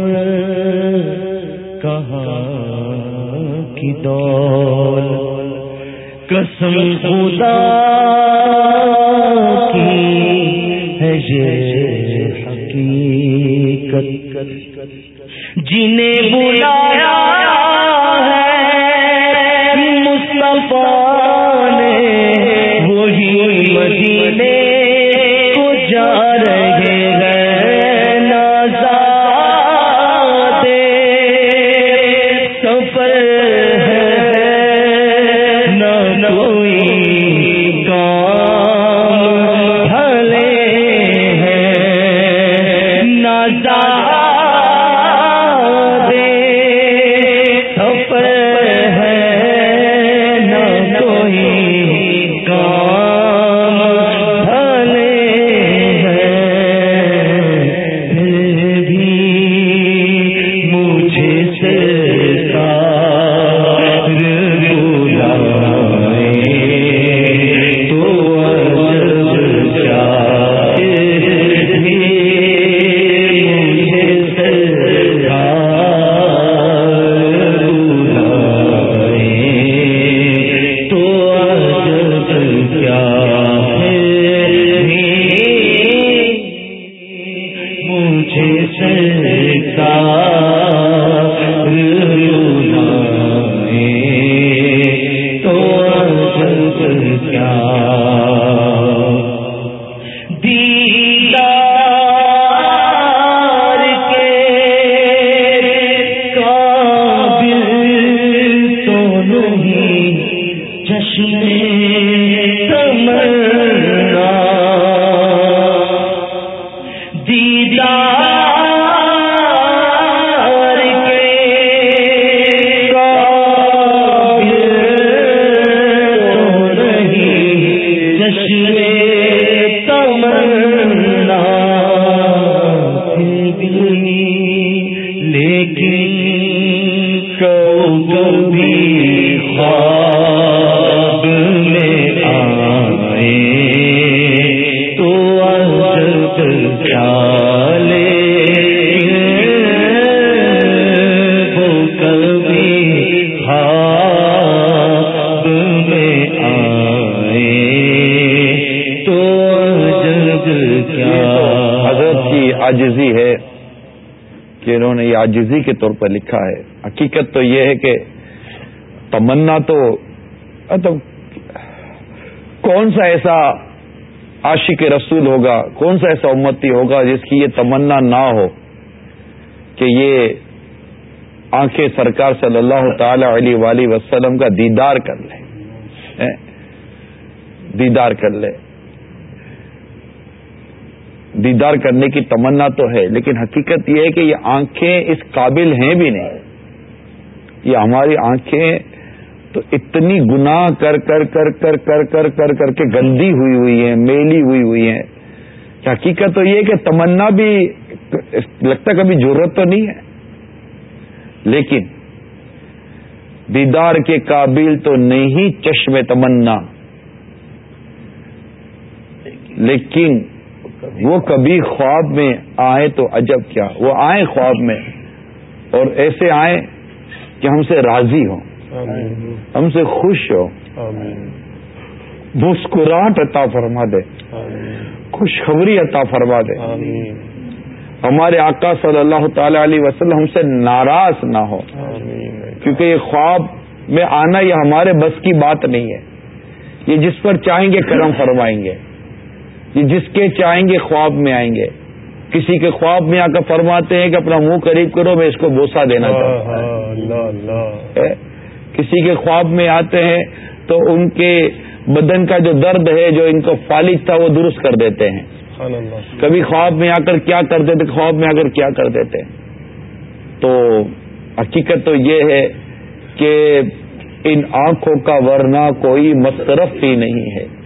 کہاں کی دول؟ قسم
خدا کی ہے یہ حقیقت۔ جنہیں کی یہ عاجزی کے طور پر لکھا ہے۔ حقیقت تو یہ ہے کہ تمنا تو مطلب کون سا ایسا عاشق رسول ہوگا، کون سا ایسا امتی ہوگا جس کی یہ تمنا نہ ہو کہ یہ آنکھیں سرکار صلی اللہ تعالی علیہ وآلہ وسلم کا دیدار کر لے۔ دیدار کر لے۔ دیدار کرنے کی تمنا تو ہے، لیکن حقیقت یہ ہے کہ یہ آنکھیں اس قابل ہیں بھی نہیں۔ یہ ہماری آنکھیں تو اتنی گناہ کر کر کر کر کر کر کر کر کے گندی ہوئی ہوئی ہیں، میلی ہوئی ہوئی ہیں۔ حقیقت تو یہ کہ تمنا بھی لگتا کبھی ضرورت تو نہیں ہے۔ لیکن دیدار کے قابل تو نہیں چشم تمنا۔ لیکن وہ کبھی خواب میں آئے تو عجب کیا؟ وہ آئے خواب میں اور ایسے آئے کہ ہم سے راضی ہوں ہم سے خوش ہو۔ مسکراہٹ عطا فرما دے۔ خوشخبری عطا فرما دے۔ ہمارے آقا صلی اللہ تعالی علیہ وسلم ہم سے ناراض نہ ہو۔ کیونکہ یہ خواب میں آنا یہ ہمارے بس کی بات نہیں ہے۔ یہ جس پر چاہیں گے کرم فرمائیں گے۔ جس کے چاہیں گے خواب میں آئیں گے۔ کسی کے خواب میں آ کر فرماتے ہیں کہ اپنا منہ قریب کرو میں اس کو بوسا دینا چاہتا کسی کے خواب میں آتے ہیں تو ان کے بدن کا جو درد ہے جو ان کو فالج تھا وہ درست کر دیتے ہیں۔ کبھی خواب میں آ کر کیا کر دیتے خواب میں آ کر کیا کر دیتے۔ تو حقیقت تو یہ ہے کہ ان آنکھوں کا ورنہ کوئی مصرف ہی نہیں ہے۔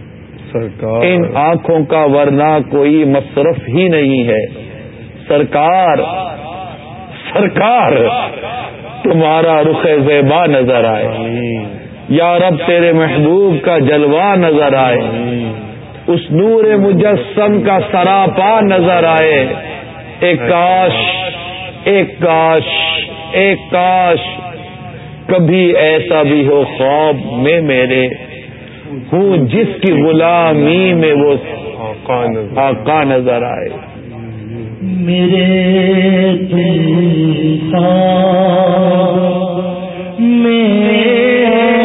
ان آنکھوں کا ورنہ کوئی مصرف ہی نہیں ہے۔ سرکار سرکار تمہارا رخ زیبا نظر آئے۔ یا رب تیرے محبوب کا جلوہ نظر آئے۔ اس نور مجسم کا سراپا نظر آئے۔ ایک کاش ایک کاش ایک کاش۔ کبھی ایسا بھی ہو خواب میں میرے۔ ہوں جس کی غلامی میں وہ آقا نظر آئے۔
میرے ہے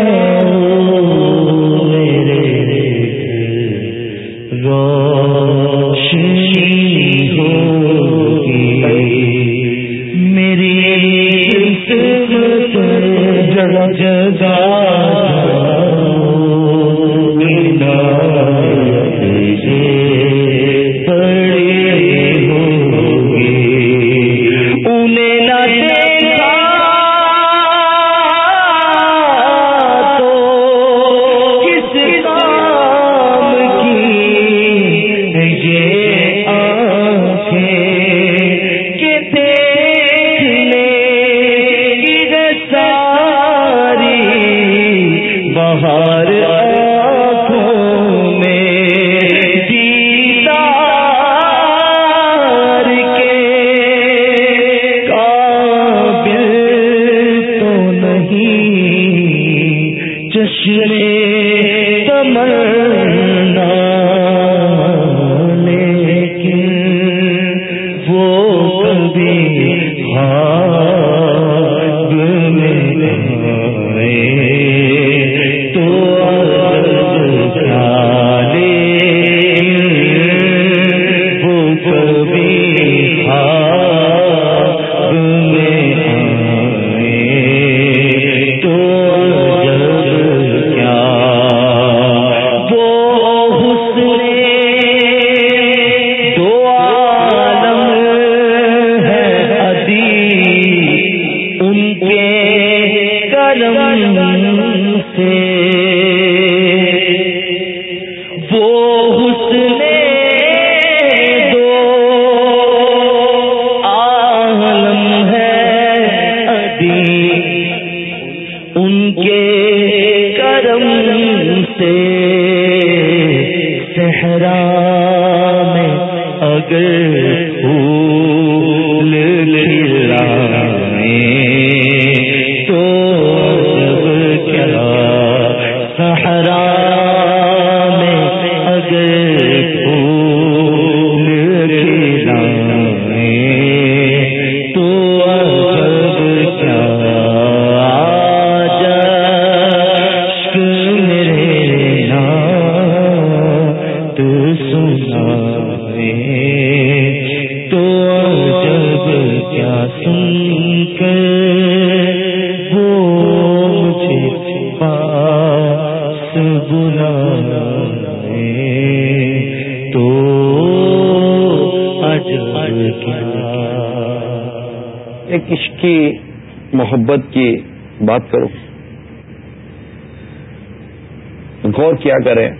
کیا کریں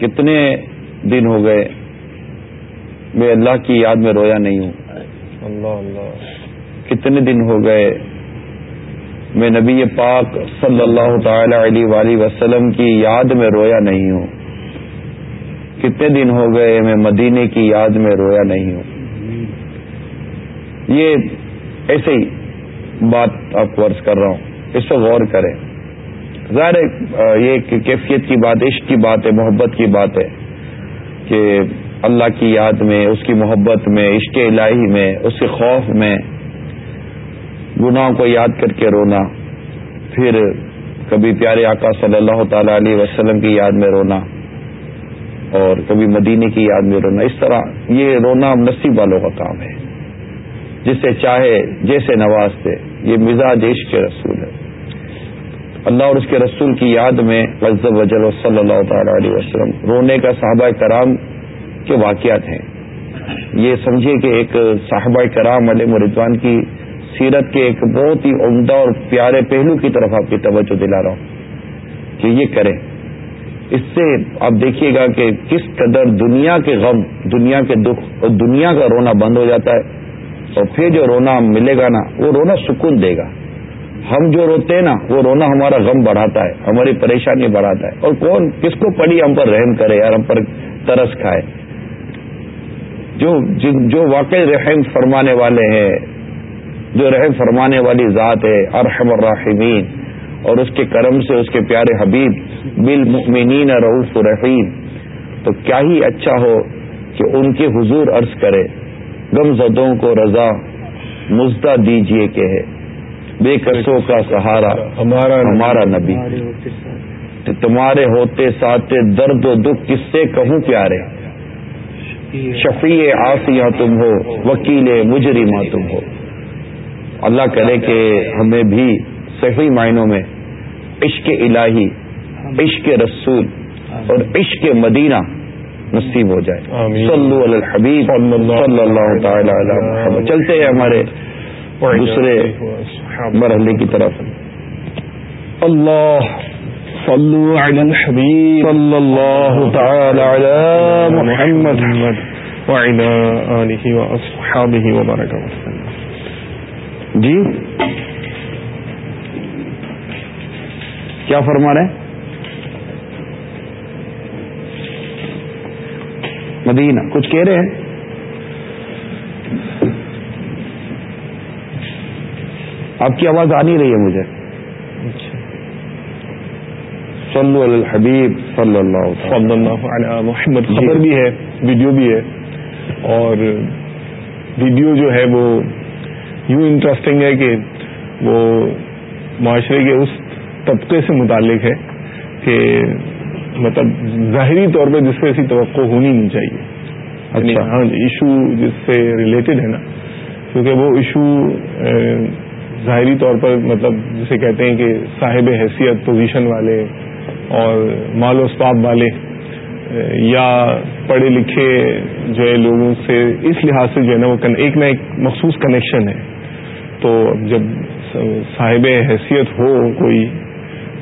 کتنے دن ہو گئے؟ میں اللہ کی یاد میں رویا نہیں ہوں۔
اللہ اللہ۔
کتنے دن ہو گئے؟ میں نبی پاک صلی اللہ تعالی علیہ وآلہ وسلم کی یاد میں رویا نہیں ہوں۔ کتنے دن ہو گئے؟ میں مدینے کی یاد میں رویا نہیں ہوں۔ یہ ایسے ہی بات آپ کو عرض کر رہا ہوں۔ اس پر غور کریں۔ ظاہر ہے یہ کیفیت کی بات، عشق کی بات ہے، محبت کی بات ہے کہ اللہ کی یاد میں، اس کی محبت میں، عشق الہی میں، اس کے خوف میں گناہوں کو یاد کر کے رونا، پھر کبھی پیارے آقا صلی اللہ تعالی علیہ وسلم کی یاد میں رونا اور کبھی مدینے کی یاد میں رونا، اس طرح یہ رونا نصیب والوں کا کام ہے۔ جسے چاہے، جیسے نوازتے یہ مزاج عشق کے رسول ہے۔ اللہ اور اس کے رسول کی یاد میں غزب وجل صلی اللہ تعالی علیہ وسلم رونے کا صحابہ کرام کے واقعات ہیں۔ یہ سمجھے کہ ایک صحابہ کرام علیہ مردوان کی سیرت کے ایک بہت ہی عمدہ اور پیارے پہلو کی طرف آپ کی توجہ دلا رہا ہوں کہ یہ کریں۔ اس سے آپ دیکھیے گا کہ کس قدر دنیا کے غم، دنیا کے دکھ اور دنیا کا رونا بند ہو جاتا ہے اور پھر جو رونا ملے گا نا، وہ رونا سکون دے گا۔ ہم جو روتے ہیں نا، وہ رونا ہمارا غم بڑھاتا ہے، ہماری پریشانی بڑھاتا ہے۔ اور کون کس کو پڑھی ہم پر رحم کرے یار، ہم پر ترس کھائے۔ جو جو واقعی رحم فرمانے والے ہیں، جو رحم فرمانے والی ذات ہے، ارحم الراحمین۔ اور اس کے کرم سے، اس کے پیارے حبیب، بالمؤمنین رعوف رحیم۔ تو کیا ہی اچھا ہو کہ ان کے حضور عرض کرے غم زدوں کو رضا مزدہ دیجیے کہ ہے بے قصوں کا سہارا ہمارا ہمارا نبی۔ تمہارے ہوتے ساتھ درد و دکھ کس سے کہوں پیارے؟ شفیع آسیاں تم ہو وکیل مجرمہ تم ہو۔ اللہ کرے کہ ہمیں بھی صحیح معنوں میں عشق الہی عشق رسول اور عشق مدینہ نصیب ہو جائے۔ صلو علی الحبیب صلی اللہ تعالی علی محمد۔ چلتے ہیں ہمارے دوسرے مرحلے کی طرف۔
اللہ صلو علی الحبیب صلی اللہ تعالی علی محمد وعلى آلہ واصحابہ وسلم
جی؟ کیا فرما رہے ہیں؟ مدینہ کچھ کہہ رہے ہیں؟ آپ کی آواز آ نہیں رہی ہے مجھے۔ صلو علی الحبیب صلی اللہ
صلی اللہ علی محمد۔ خبر بھی ہے ویڈیو بھی ہے۔ اور ویڈیو جو ہے وہ یوں انٹرسٹنگ ہے کہ وہ معاشرے کے اس طبقے سے متعلق ہے کہ مطلب ظاہری طور پہ جس سے ایسی توقع ہونی نہیں چاہیے۔ یعنی
اچھا
ہاں ایشو جس سے ریلیٹڈ ہے نا کیونکہ وہ ایشو ظاہری طور پر مطلب جسے کہتے ہیں کہ صاحب حیثیت پوزیشن والے اور مال و اسباب والے، یا پڑھے لکھے جو ہے لوگوں سے اس لحاظ سے جو ہے نا وہ ایک نہ ایک مخصوص کنیکشن ہے۔ تو جب صاحب حیثیت ہو کوئی،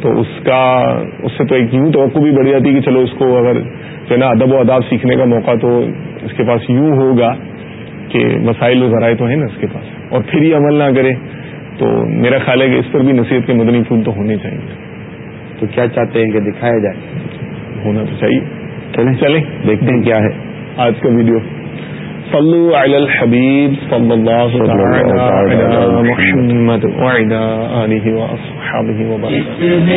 تو اس کا، اس سے تو ایک یوں توقع بھی بڑھ جاتی ہے کہ چلو اس کو اگر جو ہے نا ادب و اداب سیکھنے کا موقع تو اس کے پاس یوں ہوگا کہ مسائل و ذرائع تو ہیں نا اس کے پاس۔ اور پھر ہی عمل نہ کرے۔ تو میرا خیال ہے کہ اس پر بھی نصیحت کے مدنی پھول تو ہونے چاہیے۔
تو کیا چاہتے ہیں کہ دکھایا جائے؟
ہونا تو چاہیے۔
چلیں۔
چلیں۔
دیکھتے ہیں کیا ہے۔
آج کا ویڈیو۔ صلو علی الحبیب صلی اللہ علی محمد۔ آلہ واصحابہ وبرکاتہ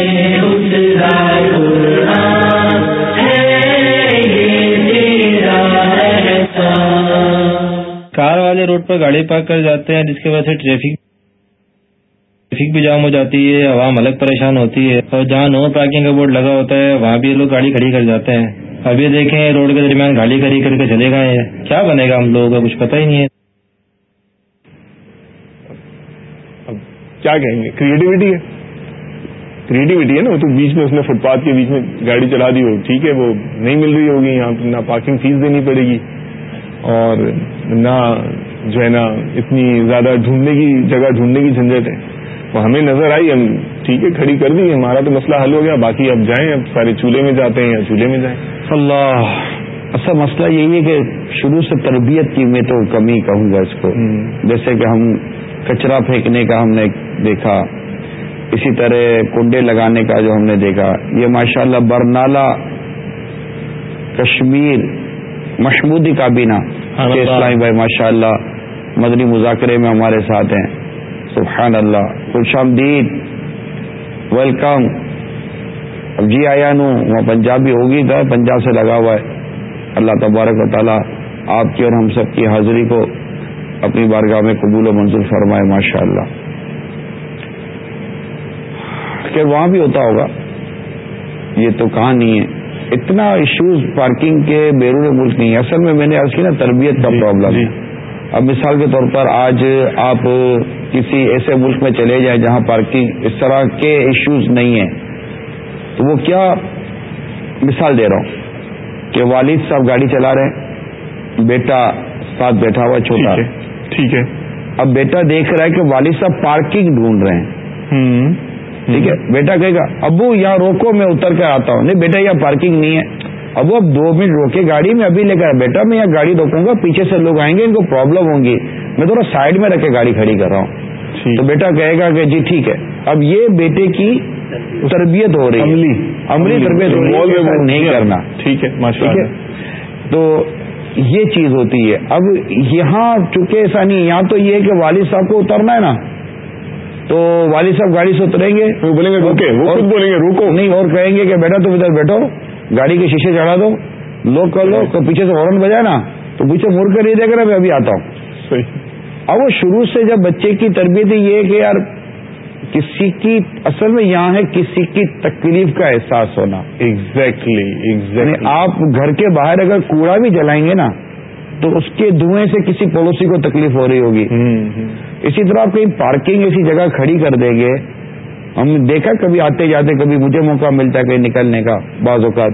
کار والے روڈ پر گاڑی پارک کر جاتے ہیں جس کی وجہ سے ٹریفک ٹریفک بھی جام ہو جاتی ہے عوام الگ پریشان ہوتی ہے اور جہاں نو پارکنگ کا بورڈ لگا ہوتا ہے، وہاں بھی لوگ گاڑی کھڑی کر جاتے ہیں۔ ابھی دیکھیں روڈ کے درمیان گاڑی کھڑی کر کے چلے گئے کیا بنے گا ہم لوگوں کا کچھ پتہ ہی نہیں ہے۔
کیا کہیں گے؟ کریٹیوٹی ہے۔ کریٹیوٹی ہے نا۔ تو بیچ میں اس نے فٹ پاتھ کے بیچ میں گاڑی چلا دی ہو ٹھیک ہے، وہ نہیں مل رہی ہوگی۔ یہاں نہ پارکنگ فیس دینی پڑے گی۔ اور نہ جو ہے نا، اتنی زیادہ ڈھونڈنے کی جگہ ڈھونڈنے کی جھنجٹ ہے۔ وہ ہمیں نظر آئی ہم ٹھیک ہے کھڑی کر دی ہمارا تو مسئلہ حل ہو گیا باقی اب جائیں اب سارے چولہے میں جاتے ہیں یا چولہے میں جائیں۔
اللہ اصل مسئلہ یہی ہے کہ شروع سے تربیت کی میں تو کمی کہوں گا اس کو۔ جیسے کہ ہم کچرا پھینکنے کا ہم نے دیکھا اسی طرح کنڈے لگانے کا جو ہم نے دیکھا یہ ماشاءاللہ برنالہ کشمیر مشمودی کابینہ اسلامی بھائی ماشاء اللہ مدنی مذاکرے میں ہمارے ساتھ ہیں۔ سبحان اللہ خوش آمدید ویلکم۔ اب جی آیا نو وہاں پنجابی ہوگی تو پنجاب سے لگا ہوا ہے۔ اللہ تبارک و تعالی آپ کی اور ہم سب کی حاضری کو اپنی بارگاہ میں قبول و منظور فرمائے ماشاء اللہ کہ وہاں بھی ہوتا ہوگا یہ تو کہاں نہیں ہے۔ اتنا ایشوز پارکنگ کے بیرون ملک نہیں ہے۔ اصل میں میں نے عرض کی نا تربیت کا پرابلم جی، ہے۔ جی۔ اب مثال کے طور پر آج آپ کسی ایسے ملک میں چلے جائیں جہاں پارکنگ اس طرح کے ایشوز نہیں ہیں تو وہ کیا مثال دے رہا ہوں؟ کہ والد صاحب گاڑی چلا رہے ہیں بیٹا ساتھ بیٹھا ہوا چھوٹا۔
ٹھیک ہے
اب بیٹا دیکھ رہا ہے کہ والد صاحب پارکنگ ڈھونڈ رہے ہیں۔ ٹھیک ہے بیٹا کہے گا ابو یہاں روکو میں اتر کر آتا ہوں۔ نہیں بیٹا یہاں پارکنگ نہیں ہے۔ ابو اب دو منٹ روکے گاڑی میں ابھی لے کر بیٹا میں یہاں گاڑی روکوں گا پیچھے سے لوگ آئیں گے ان کو پرابلم ہوں گی میں تھوڑا سائڈ میں رکھ کے گاڑی کھڑی کر رہا ہوں۔ تو بیٹا کہے گا کہ جی ٹھیک ہے۔ اب یہ بیٹے کی تربیت ہو رہی ہے۔ عملی۔ تربیت ہے نہیں کرنا۔
ٹھیک
ہے تو یہ چیز ہوتی ہے۔ اب یہاں چونکہ ایسا نہیں یہاں تو یہ ہے کہ والد صاحب کو اترنا ہے نا۔ تو والد صاحب گاڑی سے اتریں گے۔
وہ بولیں گے روکے وہ بولیں گے روکو
نہیں اور کہیں گے کہ بیٹا تم ادھر بیٹھو۔ گاڑی کے شیشے چڑھا دو لوگ کر لو تو پیچھے سے ہارن بجائے نا تو پیچھے مڑ کر یہ دیکھ رہا میں ابھی آتا ہوں۔ اب وہ شروع سے جب بچے کی تربیت یہ ہے کہ یار کسی کی اصل میں یہاں ہے کسی کی تکلیف کا احساس ہونا۔
ایگزیکٹلی
یعنی آپ گھر کے باہر اگر کوڑا بھی جلائیں گے نا تو اس کے دھوئیں سے کسی پڑوسی کو تکلیف ہو رہی ہوگی۔ اسی طرح آپ کہیں پارکنگ ایسی جگہ کھڑی کر دیں گے ہم نے دیکھا کبھی آتے جاتے کبھی مجھے موقع ملتا ہے کہیں نکلنے کا بعض اوقات۔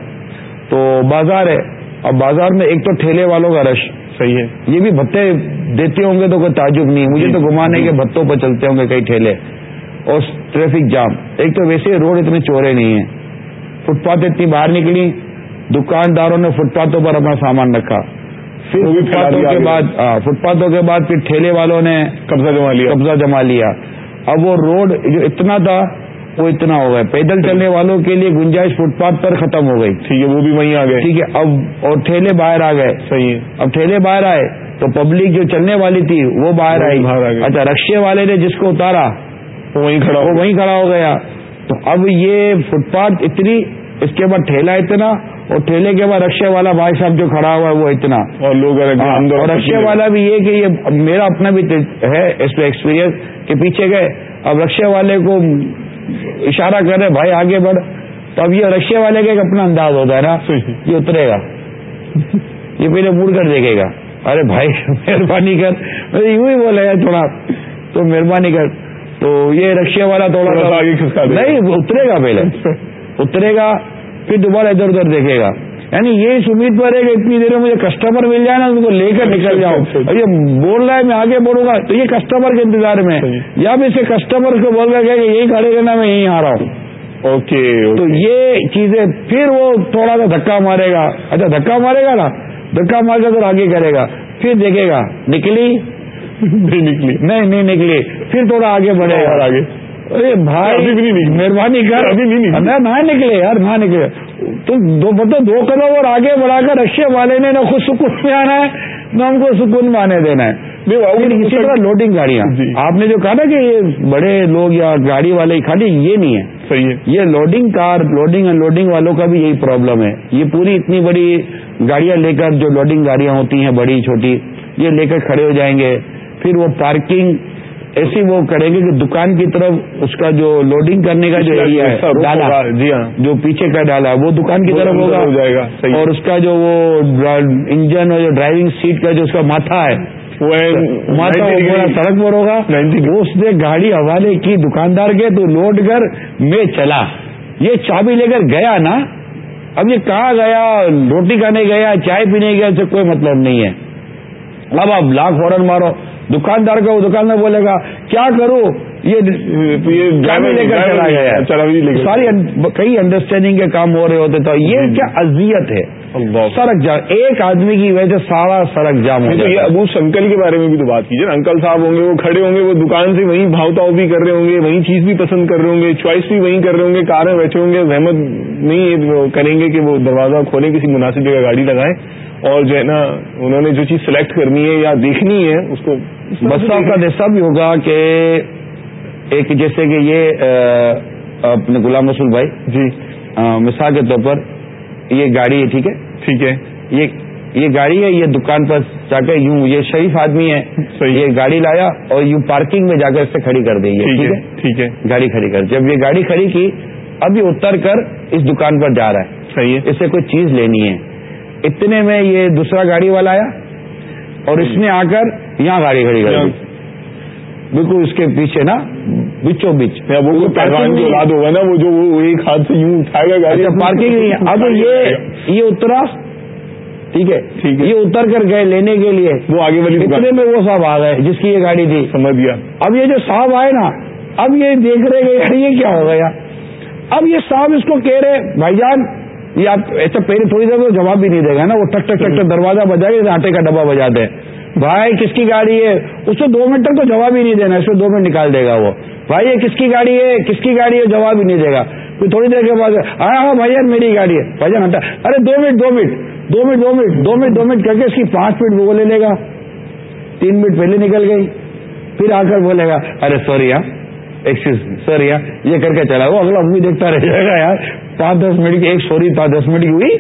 تو بازار ہے۔ اب بازار میں ایک تو ٹھیلے والوں کا رش۔
صحیح ہے۔
یہ بھی بھتے دیتے ہوں گے تو کوئی تعجب نہیں۔ مجھے تو گھمانے کے بھتوں پہ چلتے ہوں گے کئی ٹھیلے۔ اور ٹریفک جام۔ ایک تو ویسے روڈ اتنے چورے نہیں ہیں۔ فٹ پاتھ اتنی باہر نکلی دکانداروں نے فٹ پاتھوں پر اپنا سامان رکھا۔ پھر فٹ پاتھوں کے بعد فٹ پاتھوں کے بعد پھر ٹھیلے والوں نے
قبضہ جما لیا۔
قبضہ جما لیا۔ اب وہ روڈ جو اتنا تھا وہ اتنا ہو گیا۔ پیدل چلنے والوں کے لیے گنجائش فٹ پاتھ پر ختم ہو گئی۔
ٹھیک ہے وہ بھی وہیں آ گئے۔
ٹھیک ہے اب اور ٹھیلے باہر آ گئے۔
صحیح ہے۔
اب ٹھیلے باہر آئے تو پبلک جو چلنے والی تھی وہ باہر آئی۔ اچھا رکشے والے نے جس کو اتارا
وہ وہیں کھڑا
وہ وہیں کھڑا ہو گیا۔ تو اب یہ فٹ پاتھ اتنی اس کے بعد ٹھیلا اتنا اور ٹھیلے کے بعد رکشے والا بھائی صاحب جو کھڑا ہوا ہے وہ اتنا۔
اور لوگ
ہاں، اور رکشے والا بھی یہ کہ یہ میرا اپنا بھی ہے اس پہ ایکسپیرئنس کہ پیچھے گئے۔ اب رکشے والے کو اشارہ کر رہے بھائی آگے بڑھ۔ تو اب یہ رکشے والے کا ایک اپنا انداز ہوتا ہے نا یہ اترے گا۔ یہ پہلے مڑ کر دیکھے گا۔ ارے بھائی مہربانی کر۔ یوں ہی بولے گا تھوڑا تو مہربانی کر۔ تو یہ رکشے والا تھوڑا نہیں اترے گا پہلے۔ اترے گا پھر دوبارہ ادھر ادھر دیکھے گا۔ یعنی یہ اس امید پر ہے کہ اتنی دیر میں مجھے کسٹمر مل جائے نا ان کو لے کر نکل جاؤں۔ اور یہ بول رہا ہے میں آگے بڑھوں گا تو یہ کسٹمر کے انتظار میں یا میں اسے کسٹمر کو بول رہا کہ یہی کھڑے کرنا میں یہیں آ رہا ہوں۔
اوکے
تو یہ چیزیں پھر وہ تھوڑا سا دھکا مارے گا۔ اچھا دھکا مارے گا نا؟ دھکا مار کر آگے کرے گا۔ پھر دیکھے گا نکلی؟
نہیں نکلی۔
نہیں نہیں نکلی۔ پھر تھوڑا آگے بڑھے گا۔
آگے۔
ارے بھائی مہربانی کر۔
ابھی نہیں
نہ نکلے یار نہ نکلے۔ تو دو مطلب دو قدم اور آگے بڑھا کر رکشے والے نے نہ خود سکون میں آنا ہے نہ ہم کو سکون میں آنے دینا ہے۔ اسی طرح لوڈنگ گاڑیاں۔ جی۔ آپ نے جو کہا نا کہ یہ بڑے لوگ یا گاڑی والے خالی یہ نہیں ہے۔
صحیح ہے۔
یہ loading car loading unloading والوں کا بھی یہی پرابلم ہے۔ یہ پوری اتنی بڑی گاڑیاں لے کر جو لوڈنگ گاڑیاں ہوتی ہیں بڑی چھوٹی یہ لے کر کھڑے ہو جائیں گے۔ پھر وہ پارکنگ ایسی وہ کریں گے کہ دکان کی طرف اس کا جو لوڈنگ کرنے کا جو ایریا ہے ڈالا۔
جی ہاں۔
جو پیچھے کا ڈالا وہ دکان کی طرف ہوگا۔
ہو جائے گا
اور اس کا جو وہ انجن اور جو ڈرائیونگ سیٹ کا جو اس کا ماتھا ہے سڑک پر ہوگا۔ اس نے گاڑی حوالے کی دکاندار کے تو لوٹ کر میں چلا۔ یہ چابی لے کر گیا نا۔ اب یہ کہاں گیا؟ روٹی کھانے گیا چائے پینے گیا اسے کوئی مطلب نہیں ہے۔ اب آپ لاکھ فورن مارو۔ دکاندار کا وہ دکاندار بولے گا کیا کروں یہ لے کر چلا گیا۔ ساری کئی انڈرسٹینڈنگ کے کام ہو رہے ہوتے تو یہ کیا اذیت ہے؟ سڑک جام ایک آدمی کی وجہ سے سارا سڑک جام ہو
یہ ابو شنکل کے بارے میں بھی تو بات کیجیے انکل صاحب ہوں گے وہ کھڑے ہوں گے وہ دکان سے وہیں بھاؤ تاؤ بھی کر رہے ہوں گے وہیں چیز بھی پسند کر رہے ہوں گے چوائس بھی وہیں کر رہے ہوں گے کار میں بیٹھے ہوں گے زحمت نہیں کریں گے کہ وہ دروازہ کھولیں کسی مناسب جگہ گاڑی لگائیں۔ اور جو ہے نا انہوں نے جو چیز سلیکٹ کرنی ہے یا دیکھنی ہے اس کو
بس کا ایسا بھی ہوگا کہ ایک جیسے کہ یہ اپنے غلام رسول بھائی
جی۔
مثال کے طور پر یہ گاڑی ہے ٹھیک ہے؟
ٹھیک ہے۔
یہ گاڑی ہے یہ دکان پر جا کر یوں یہ شریف آدمی ہے یہ گاڑی لایا اور یوں پارکنگ میں جا کر اس سے کھڑی کر دی
ٹھیک ہے ٹھیک ہے۔
گاڑی کھڑی کر۔ جب یہ گاڑی کھڑی کی اب یہ اتر کر اس دکان پر جا رہا ہے۔
صحیح ہے۔
اسے کوئی چیز لینی ہے۔ اتنے میں یہ دوسرا گاڑی والا آیا اور اس نے آ کر یہاں گاڑی کھڑی کر دی۔ بالکل اس کے پیچھے نا بیچوں بیچ۔
وہ پہلوان کی اولاد ہوگا نا وہ جو ایک ہاتھ سے یوں اٹھائے گا گاڑی۔
پارکنگ نہیں ہے۔ اب یہ یہ اترا۔ ٹھیک ہے۔ یہ اتر کر گئے لینے کے لیے۔
وہ آگے والی
اتنے میں وہ صاحب آ گئے جس کی یہ گاڑی تھی۔
سمجھ گیا۔
اب یہ جو صاحب آئے نا اب یہ دیکھ رہے یار یہ کیا ہو گیا۔ اب یہ صاحب اس کو کہہ رہے بھائی جان یہ آپ ایسا پہلے تھوڑی دیر جواب بھی نہیں دے گا نا، وہ ٹک ٹک ٹک ٹک دروازہ بجا کے آٹے کا ڈبا بجاتے ہیں۔ بھائی، کس کی گاڑی ہے؟ اس کو دو منٹ تک تو جواب ہی نہیں دینا، اس کو دو منٹ نکال دے گا وہ۔ بھائی، یہ کس کی گاڑی ہے؟ کس کی گاڑی ہے؟ جواب ہی نہیں دے گا۔ پھر تھوڑی دیر کے بعد ہاں ہاں بھائی یار میری گاڑی ہے۔ بھائی جان، ہٹا۔ ارے، دو منٹ دو منٹ دو منٹ دو منٹ دو منٹ دو منٹ کر کے اس کی پانچ منٹ وہ لے لے گا۔ تین منٹ پہلے نکل گئی۔ پھر آ کر بولے گا، ارے، سوری یار ایکسکیوز سوری یار یہ کر کے چلا وہ. اگلا بھی دیکھتا رہ جائے گا یار. پانچ دس منٹ کی ایک سوری پانچ دس منٹ کی ہوئی؟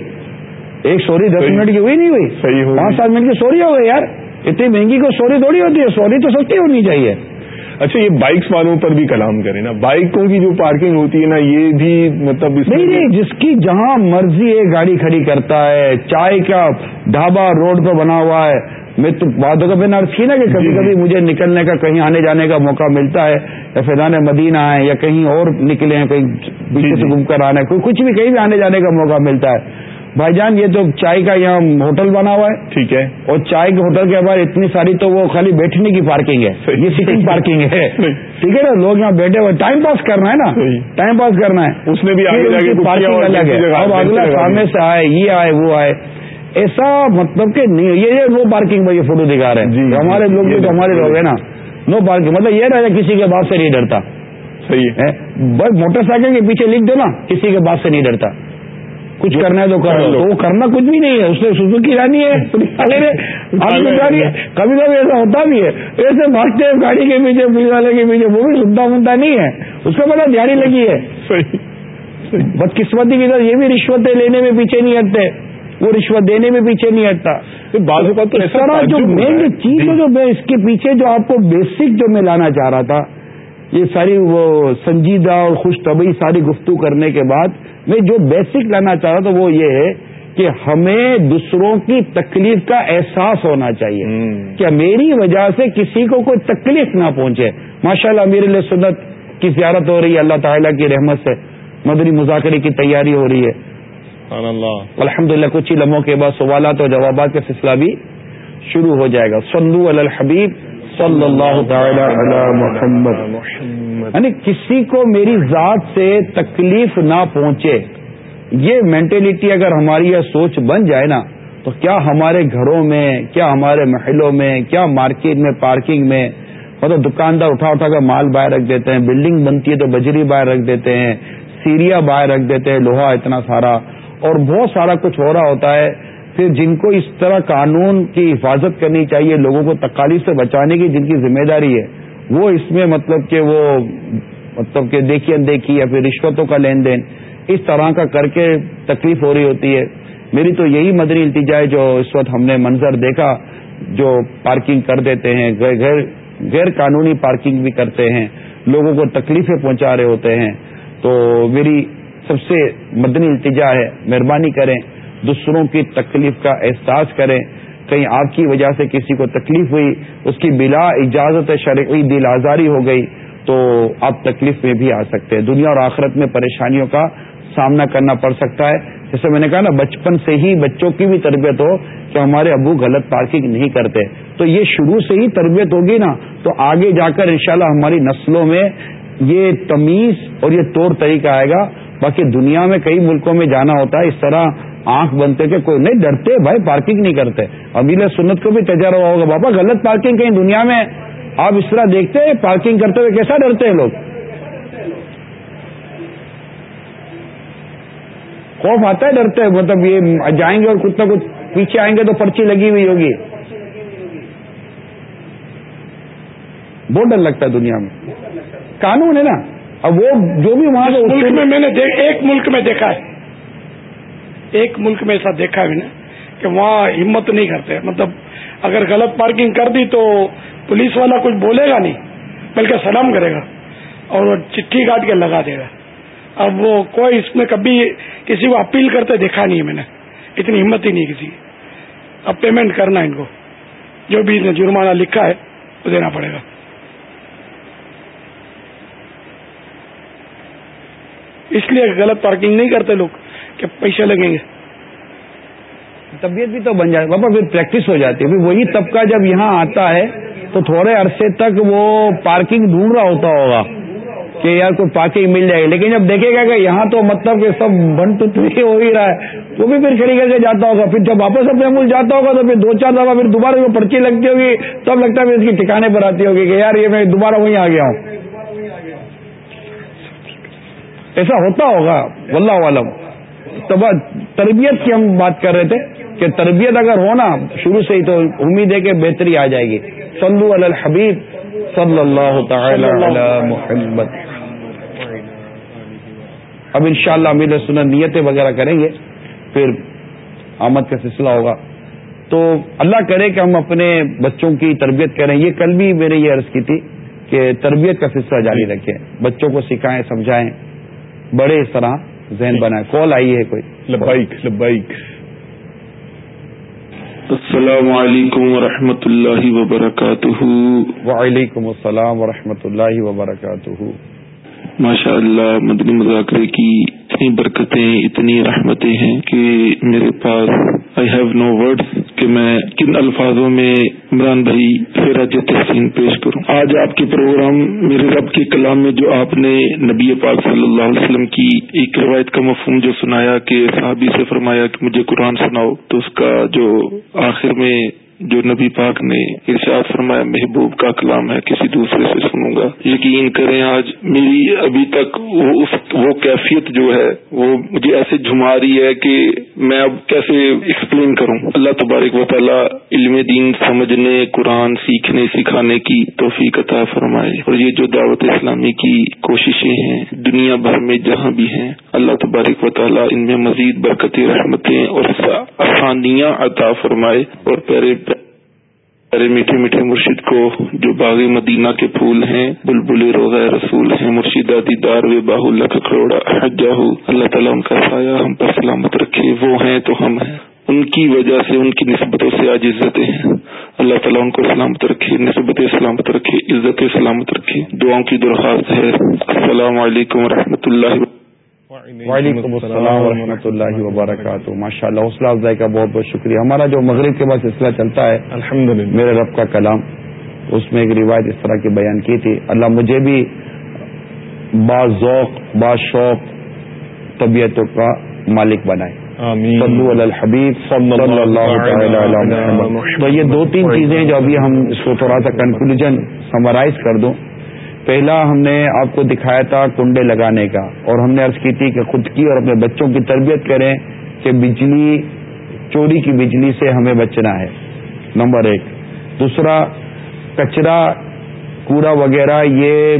ایک سوری دس منٹ کی ہوئی نہیں ہوئی؟
صحیح
پانچ سات منٹ کی سوری ہو گئی یار. اتنی مہنگی کو سوری تھوڑی ہوتی ہے؟ سوری تو سستی ہونی چاہیے.
اچھا یہ بائکس والوں پر بھی کلام کریں نا. بائکوں کی جو پارکنگ ہوتی ہے نا یہ بھی مطلب
نہیں نہیں جس کی جہاں مرضی ہے گاڑی کھڑی کرتا ہے چائے کا ڈھابا روڈ پہ بنا ہوا ہے میں تو باتوں کا میں تھی نا کہ کبھی کبھی مجھے نکلنے کا کہیں آنے جانے کا موقع ملتا ہے یا فیضان مدینہ ہے یا کہیں اور نکلے ہیں کہیں پیچھے سے گھوم کر آنا ہے کچھ بھی کہیں بھی آنے جانے کا موقع ملتا ہے۔ بھائی جان یہ تو چائے کا یہاں ہوٹل بنا ہوا ہے
ٹھیک ہے۔
اور چائے کے ہوٹل کے بعد اتنی ساری تو وہ خالی بیٹھنے کی پارکنگ ہے یہ سٹنگ پارکنگ ہے۔ ٹھیک ہے نا لوگ یہاں بیٹھے ہوئے ٹائم پاس کرنا ہے نا ٹائم پاس کرنا ہے۔
اس میں بھی
پارکنگ الگ ہے۔ اب اگلا سامنے سے آئے یہ آئے وہ آئے۔ ایسا مطلب کہ نہیں یہ نو پارکنگ میں یہ فوٹو دکھا رہے ہیں۔ ہمارے لوگ جو ہمارے لوگ ہیں نا۔ نو پارکنگ مطلب یہ رہتا کسی کے بات سے نہیں ڈرتا۔
صحیح ہے۔
بس موٹر سائیکل کے پیچھے لکھ دو نا کسی کے بات سے نہیں ڈرتا۔ کچھ کرنا ہے تو کر لو۔ وہ کرنا کچھ بھی نہیں ہے اس نے سوزوکی لانی (laughs) ہے کبھی کبھی ایسا ہوتا بھی ہے۔ ایسے بھاگتے ہیں گاڑی کے پیچھے پولیس والے کے پیچھے وہ بھی سنتا منتا نہیں ہے۔ اس کو پتا دیہی لگی ہے۔ بدقسمتی کی طرح یہ بھی رشوتیں لینے میں پیچھے نہیں ہٹتے۔ وہ رشوت دینے میں پیچھے نہیں ہٹتا۔
تو
اس طرح جو مین چیز جو میں اس کے پیچھے جو آپ کو بیسک جو میں لانا چاہ رہا تھا یہ ساری وہ سنجیدہ اور خوش طبی ساری گفتگو کرنے کے بعد میں جو بیسک لانا چاہ رہا تھا وہ یہ ہے کہ ہمیں دوسروں کی تکلیف کا احساس ہونا چاہیے کہ میری وجہ سے کسی کو کوئی تکلیف نہ پہنچے۔ ماشاء اللہ میرے سنت کی زیارت ہو رہی ہے اللہ تعالیٰ کی رحمت سے۔ مدنی مذاکرے کی تیاری ہو رہی ہے۔ الحمد للہ کچھ ہی لمحوں کے بعد سوالات اور جوابات کا سلسلہ بھی شروع ہو جائے گا۔ سلو الحبیب، صلی اللہ تعالی علی محمد۔ یعنی کسی کو میری ذات سے تکلیف نہ پہنچے، یہ مینٹلٹی اگر ہماری یہ سوچ بن جائے نا، تو کیا ہمارے گھروں میں، کیا ہمارے محلوں میں، کیا مارکیٹ میں پارکنگ میں مطلب دکاندار اٹھا اٹھا کر مال باہر رکھ دیتے ہیں بلڈنگ بنتی ہے تو بجری باہر رکھ دیتے ہیں سیریا باہر رکھ دیتے ہیں، لوہا اتنا سارا۔ اور بہت سارا کچھ ہو رہا ہوتا ہے، پھر جن کو اس طرح قانون کی حفاظت کرنی چاہیے، لوگوں کو تکالیف سے بچانے کی جن کی ذمہ داری ہے، وہ اس میں مطلب کہ وہ مطلب کہ دیکھی اندیکھی یا پھر رشوتوں کا لین دین، اس طرح کا کر کے تکلیف ہو رہی ہوتی ہے۔ میری تو یہی مدنی التجا ہے جو اس وقت ہم نے منظر دیکھا، جو پارکنگ کر دیتے ہیں غیر غیر قانونی پارکنگ بھی کرتے ہیں، لوگوں کو تکلیفیں پہنچا رہے ہوتے ہیں۔ تو میری سب سے مدنی التجا ہے، مہربانی کریں، دوسروں کی تکلیف کا احساس کریں۔ کہیں آپ کی وجہ سے کسی کو تکلیف ہوئی، اس کی بلا اجازت شرعی دل آزاری ہو گئی، تو آپ تکلیف میں بھی آ سکتے ہیں۔ دنیا اور آخرت میں پریشانیوں کا سامنا کرنا پڑ سکتا ہے۔ جیسے میں نے کہا نا، بچپن سے ہی بچوں کی بھی تربیت ہو کہ ہمارے ابو غلط پارکنگ نہیں کرتے۔ تو یہ شروع سے ہی تربیت ہوگی نا، تو آگے جا کر انشاءاللہ ہماری نسلوں میں یہ تمیز اور یہ طور طریقہ آئے گا۔ باقی دنیا میں کئی ملکوں میں جانا ہوتا ہے، اس طرح آنکھ بنتے کہ کوئی نہیں، ڈرتے بھائی پارکنگ نہیں کرتے۔ ابیل سنت کو بھی تجربہ ہوگا، بابا غلط پارکنگ کہیں دنیا میں۔ آپ اس طرح دیکھتے ہیں پارکنگ کرتے ہوئے کیسا ڈرتے ہیں لوگ؟ خوف آتا ہے، ڈرتے ہیں۔ مطلب یہ جائیں گے اور کچھ نہ کچھ پیچھے آئیں گے تو پرچی لگی ہوئی ہوگی۔ بہت ڈر لگتا ہے دنیا میں۔ قانون ہے نا۔ اب وہ جو بھی وہاں سے
ملک میں میں نے ایک ملک میں دیکھا ہے۔ ایک ملک میں ایسا دیکھا ہے میں نے کہ وہاں ہمت نہیں کرتے۔ مطلب اگر غلط پارکنگ کر دی تو پولیس والا کچھ بولے گا نہیں بلکہ سلام کرے گا اور وہ چٹھی کاٹ کے لگا دے گا۔ اب وہ کوئی اس میں کبھی کسی کو اپیل کرتے دیکھا نہیں میں نے۔ اتنی ہمت ہی نہیں کسی اب پیمنٹ کرنا ان کو۔ جو بھی جرمانہ لکھا ہے وہ دینا پڑے گا۔ اس لیے غلط پارکنگ نہیں کرتے لوگ کہ پیسے لگیں گے۔
طبیعت بھی تو بن جائے، بابا پھر پریکٹس ہو جاتی ہے۔ وہی طبقہ جب یہاں آتا ہے تو تھوڑے عرصے تک وہ پارکنگ ڈھونڈ رہا ہوتا ہوگا کہ یار کوئی پارکنگ مل جائے گی۔ لیکن جب دیکھے گا کہ یہاں تو مطلب کہ سب بن تو ہو ہی رہا ہے، وہ بھی پھر کھڑی کر کے جاتا ہوگا۔ پھر جب واپس اپنے ملک جاتا ہوگا تو پھر دو چار دفعہ پھر دوبارہ وہ پرچی لگتی ہوگی، تب لگتا ہے اس کی ٹھکانے پر آتی ہوگی کہ یار یہ میں دوبارہ وہیں آ گیا ہوں۔ ایسا ہوتا ہوگا واللہ عالم تو تربیت کی ہم بات کر رہے تھے کہ تربیت اگر ہونا شروع سے ہی تو امید ہے کہ بہتری آ جائے گی۔ صلو علی الحبیب صلی اللہ تعالی علی محمد۔ اب انشاءاللہ امید سنت نیتیں وغیرہ کریں گے پھر آمد کا سلسلہ ہوگا۔ تو اللہ کرے کہ ہم اپنے بچوں کی تربیت کریں۔ یہ کل بھی میں نے یہ عرض کی تھی کہ تربیت کا سلسلہ جاری رکھیں بچوں کو سکھائیں سمجھائیں۔ بڑے اس طرح ذہن بنائیں کال آئی ہے کوئی؟
لبائک لبائک
السلام علیکم ورحمۃ اللہ وبرکاتہ۔
وعلیکم السلام ورحمۃ اللہ وبرکاتہ۔
ماشاء اللہ مدنی مذاکرے کی اتنی برکتیں، اتنی رحمتیں ہیں کہ میرے پاس آئی ہیو نو ورڈ کہ میں کن الفاظوں میں عمران بھائی فیراج تحسین پیش کروں۔ آج آپ کے پروگرام میرے رب کے کلام میں جو آپ نے نبی پاک صلی اللہ علیہ وسلم کی ایک روایت کا مفہوم جو سنایا کہ صحابی سے فرمایا کہ مجھے قرآن سناؤ تو اس کا جو آخر میں جو نبی پاک نے ارشاد فرمایا، محبوب کا کلام ہے، کسی دوسرے سے سنوں گا۔ یقین کریں آج میری ابھی تک وہ وہ کیفیت جو ہے، وہ مجھے ایسے جھما رہی ہے کہ میں اب کیسے ایکسپلین کروں۔ اللہ تبارک و تعالیٰ علم دین سمجھنے، قرآن سیکھنے، سکھانے کی توفیق عطا فرمائے۔ اور یہ جو دعوت اسلامی کی کوششیں ہیں، دنیا بھر میں جہاں بھی ہیں، اللہ تبارک و تعالیٰ ان میں مزید برکت رحمتیں اور آسانیاں عطا فرمائے۔ اور پیرے ارے میٹھے میٹھے مرشد کو، جو باغ مدینہ کے پھول ہیں، بلبل روغ رسول ہیں، مرشدہ دیدار و باہ اللہ کروڑا حجا اللہ تعالیٰ ان کا سایہ ہم پر سلامت رکھے، وہ ہیں تو ہم ہیں۔ ان کی وجہ سے، ان کی نسبتوں سے آج عزتیں ہیں۔ اللہ تعالیٰ ان کو سلامت رکھے نسبت سلامت رکھے عزت سلامت رکھے۔ دعاؤں کی درخواست ہے۔ السلام علیکم و رحمۃ اللہ
وعلیکم السلام ورحمۃ اللہ وبرکاتہ. ماشاء اللہ حوصلہ افزائی کا بہت بہت شکریہ. ہمارا جو مغرب کے بعد سلسلہ چلتا ہے
الحمد
میرے رب کا کلام اس میں ایک روایت اس طرح کی بیان کی تھی اللہ مجھے بھی با ذوق با شوق طبیعتوں کا مالک بنائے. الحبیب صلی اللہ تو یہ دو تین چیزیں جو ابھی ہم اس کو تھوڑا سا کنکلوژن سمرائز کر دوں. پہلا ہم نے آپ کو دکھایا تھا کنڈے لگانے کا اور ہم نے عرض کی تھی کہ خود کی اور اپنے بچوں کی تربیت کریں کہ بجلی، چوری کی بجلی سے ہمیں بچنا ہے، نمبر ایک۔ دوسرا، کچرا، کوڑا وغیرہ، یہ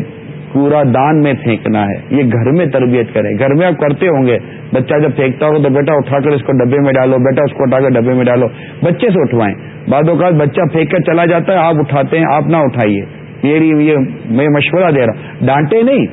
کوڑا دان میں پھینکنا ہے، یہ گھر میں تربیت کریں۔ گھر میں آپ کرتے ہوں گے، بچہ جب پھینکتا ہوگا تو بیٹا اٹھا کر اس کو ڈبے میں ڈالو، بیٹا اس کو اٹھا کر ڈبے میں ڈالو، بچے سے اٹھوائیں۔ بعد اوقات بچہ پھینک کر چلا جاتا ہے، آپ اٹھاتے ہیں، آپ نہ اٹھائیے۔ یہ میں مشورہ دے رہا ہوں۔ ڈانٹے نہیں۔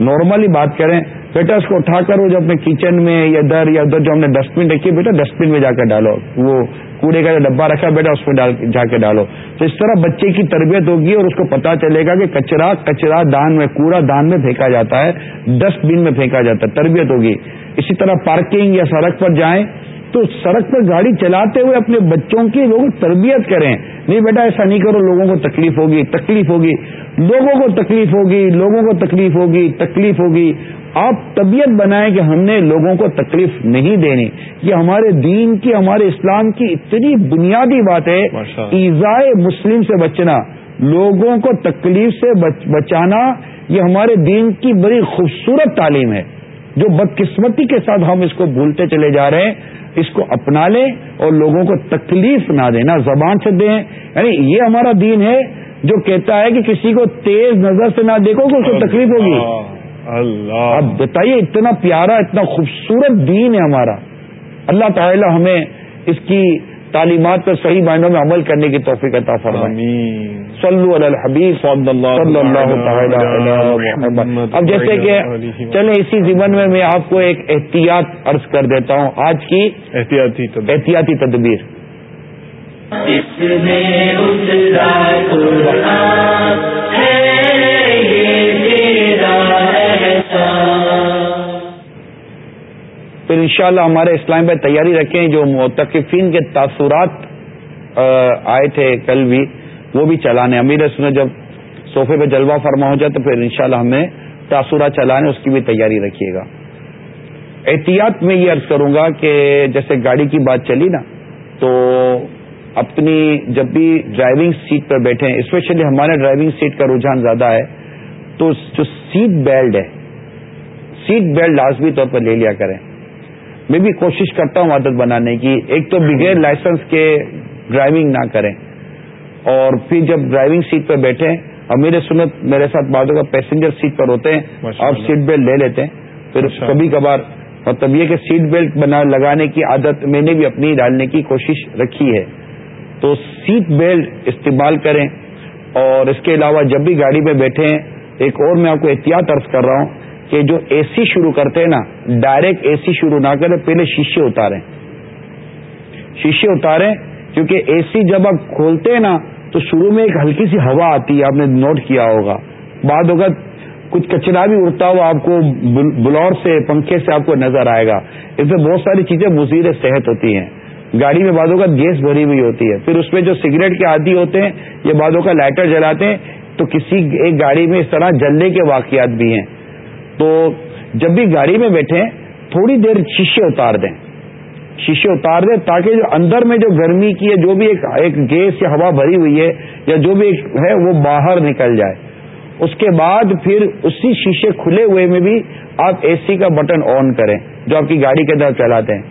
نارملی بات کریں، بیٹا اس کو اٹھا کر وہ جو اپنے کچن میں یا ادھر یا ادھر جو ہم نے ڈسٹ بن رکھی ہے، بیٹا ڈسٹ بن میں جا کر ڈالو۔ وہ کوڑے کا جو ڈبا رکھا ہے، بیٹا اس میں جا کے ڈالو۔ تو اس طرح بچے کی تربیت ہوگی اور اس کو پتا چلے گا کہ کچرا کچرا دان میں، کوڑا دان میں پھینکا جاتا ہے ڈسٹ بن میں پھینکا جاتا ہے، تربیت ہوگی۔ اسی طرح پارکنگ یا سڑک پر جائیں۔ تو سڑک پر گاڑی چلاتے ہوئے اپنے بچوں کی لوگوں تربیت کریں۔ نہیں بیٹا ایسا نہیں کرو لوگوں کو تکلیف ہوگی تکلیف ہوگی۔ لوگوں کو تکلیف ہوگی لوگوں کو تکلیف ہوگی تکلیف ہوگی۔ آپ طبیعت بنائیں کہ ہم نے لوگوں کو تکلیف نہیں دینی۔ یہ ہمارے دین کی ہمارے اسلام کی اتنی بنیادی بات ہے ایزائے مسلم سے بچنا۔ لوگوں کو تکلیف سے بچانا یہ ہمارے دین کی بڑی خوبصورت تعلیم ہے۔ جو بدقسمتی کے ساتھ ہم اس کو بھولتے چلے جا رہے ہیں اس کو اپنا لیں اور لوگوں کو تکلیف نہ دیں نہ زبان سے دیں۔ یعنی یہ ہمارا دین ہے جو کہتا ہے کہ کسی کو تیز نظر سے نہ دیکھو کہ اس کو تکلیف ہوگی۔ اللہ اب بتائیے اتنا پیارا اتنا خوبصورت دین ہے ہمارا۔ اللہ تعالی ہمیں اس کی تعلیمات پر صحیح معنوں میں عمل کرنے کی توفیق عطا فرمائے۔ صلو علی الحبیب۔ صلی اللہ تعالی علی محمد۔ اب جیسے کہ چلیں اسی زمن میں میں آپ کو ایک احتیاط عرض کر دیتا ہوں۔ آج کی احتیاطی احتیاطی تدبیر۔ پھر انشاءاللہ ہمارے اسلام بھائی تیاری رکھیں، جو متقفین کے تاثرات آئے تھے کل بھی، وہ بھی چلانے۔ امیر سن جب صوفے پہ جلوہ فرما ہو جائے تو پھر انشاءاللہ ہمیں تاثرات چلانے، اس کی بھی تیاری رکھیے گا۔ احتیاط میں یہ عرض کروں گا کہ جیسے گاڑی کی بات چلی نا، تو اپنی جب بھی ڈرائیونگ سیٹ پر بیٹھے اسپیشلی ہمارے ڈرائیونگ سیٹ کا رجحان زیادہ ہے، تو جو سیٹ بیلٹ ہے سیٹ بیلٹ لازمی طور پر لے لیا کریں۔ میں بھی کوشش کرتا ہوں عادت بنانے کی۔ ایک تو بغیر لائسنس کے ڈرائیونگ نہ کریں۔ اور پھر جب ڈرائیونگ سیٹ پہ بیٹھے اور میرے سنت میرے ساتھ بعدوں کا پیسنجر سیٹ پر ہوتے ہیں آپ سیٹ بیلٹ لے لیتے ہیں۔ پھر کبھی کبھار مطلب یہ کہ سیٹ بیلٹ بنا لگانے کی عادت میں نے بھی اپنی ڈالنے کی کوشش رکھی ہے۔ تو سیٹ بیلٹ استعمال کریں۔ اور اس کے علاوہ جب بھی گاڑی میں بیٹھے ہیں ایک اور میں آپ کو احتیاط عرض کر رہا ہوں کہ جو اے سی شروع کرتے ہیں نا ڈائریکٹ اے سی شروع نہ کریں، پہلے شیشے اتاریں. شیشے اتاریں، کیونکہ اے سی جب آپ کھولتے ہیں نا، تو شروع میں ایک ہلکی سی ہوا آتی ہے، آپ نے نوٹ کیا ہوگا. بعد ہوگا کچھ کچرا بھی اڑتا ہوا آپ کو بلور سے، پنکھے سے آپ کو نظر آئے گا. اس میں بہت ساری چیزیں مزید صحت ہوتی ہیں. گاڑی میں بعدوں کا گیس بھری ہوئی ہوتی ہے. پھر اس میں جو سگریٹ کے عادی ہوتے ہیں، یہ بعدوں کا لائٹر جلاتے ہیں، تو کسی ایک گاڑی میں اس طرح جلنے کے واقعات بھی ہیں. تو جب بھی گاڑی میں بیٹھے تھوڑی دیر شیشے اتار دیں۔ شیشے اتار دیں تاکہ جو اندر میں جو گرمی کی ہے، جو بھی ایک ایک گیس یا ہوا بھری ہوئی ہے یا جو بھی ہے، وہ باہر نکل جائے۔ اس کے بعد پھر اسی شیشے کھلے ہوئے میں بھی آپ اے سی کا بٹن آن کریں، جو آپ کی گاڑی کے اندر چلاتے ہیں۔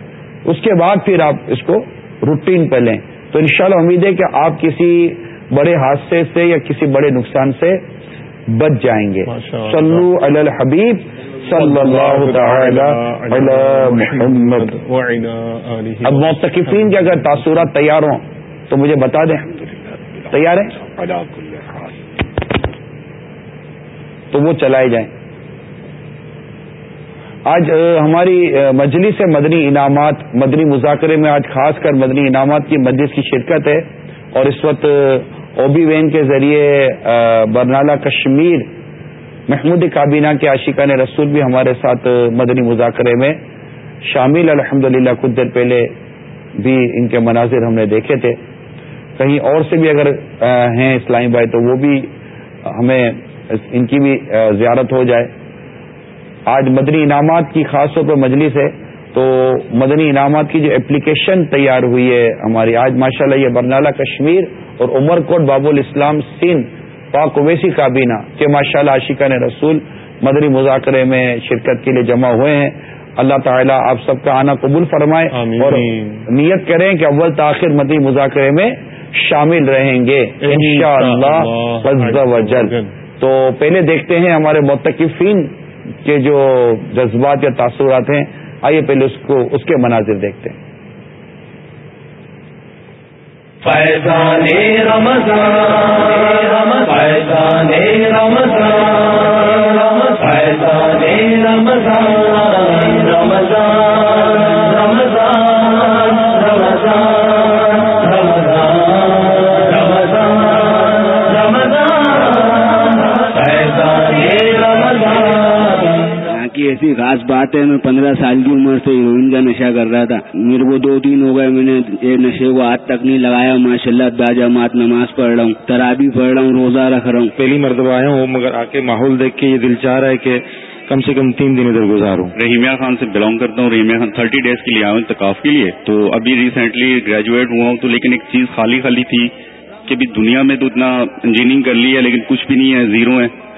اس کے بعد پھر آپ اس کو روٹین پہ لیں۔ تو انشاءاللہ امید ہے کہ آپ کسی بڑے حادثے سے یا کسی بڑے نقصان سے بچ جائیں گے۔ صلو علی الحبیب صلی اللہ تعالی علی محمد۔ اب موتقفین کے اگر تاثرات تیار ہوں تو مجھے بتا دیں۔ تیار ہیں؟ تو وہ چلائے جائیں۔ آج ہماری مجلس سے مدنی انعامات مدنی مذاکرے میں آج خاص کر مدنی انعامات کی مجلس کی شرکت ہے اور اس وقت اوبی وین کے ذریعے برنالہ کشمیر، محمود کابینہ کے عاشقان رسول بھی ہمارے ساتھ مدنی مذاکرے میں شامل۔ الحمد للہ کچھ دیر پہلے بھی ان کے مناظر ہم نے دیکھے تھے۔ کہیں اور سے بھی اگر ہیں اسلامی بھائی تو وہ بھی ہمیں ان کی بھی زیارت ہو جائے۔ آج مدنی انعامات کی خاص طور پر مجلس ہے۔ تو مدنی انعامات کی جو اپلیکیشن تیار ہوئی ہے ہماری آج ماشاءاللہ یہ برنالہ کشمیر اور عمر کوٹ باب الاسلام سین پاک اویسی کابینہ کے ماشاء اللہ عاشقہ نے رسول مدری مذاکرے میں شرکت کے لیے جمع ہوئے ہیں۔ اللہ تعالیٰ آپ سب کا آنا قبول فرمائے اور نیت کریں کہ اول تاخیر مدری مذاکرے میں شامل رہیں گے۔ تو پہلے دیکھتے ہیں ہمارے متقفین کے جو جذبات یا تاثرات ہیں۔ آئیے پہلے اس کو اس کے مناظر دیکھتے ہیں۔
فیضان رمضان فیضان رمضان۔ رمضان
ایسی خاص بات ہے میں پندرہ سال کی عمر سے ہیروئن کا نشہ کر رہا تھا۔ میرے کو دو دن ہو گئے میں نے یہ نشے کو ہاتھ تک نہیں لگایا۔ ماشاء اللہ باجامات نماز پڑھ رہا ہوں ترابی پڑھ رہا ہوں روزہ رکھ رہا ہوں۔
پہلی مرتبہ آیا ہوں مگر آ کے ماحول دیکھ کے یہ دل چاہ رہا ہے کہ کم سے کم تین دن ادھر گزاروں۔
رحیمیہ خان سے بلانگ کرتا ہوں رحیمیہ خان تھرٹی ڈیز کے لیے آیا ہوں اتقاف کے لیے۔ تو ابھی ریسنٹلی گریجویٹ ہوا ہوں تو لیکن ایک چیز خالی خالی تھی کہ بھی دنیا میں تو اتنا انجینئرنگ کر لی ہے لیکن کچھ بھی نہیں ہے زیرو ہے۔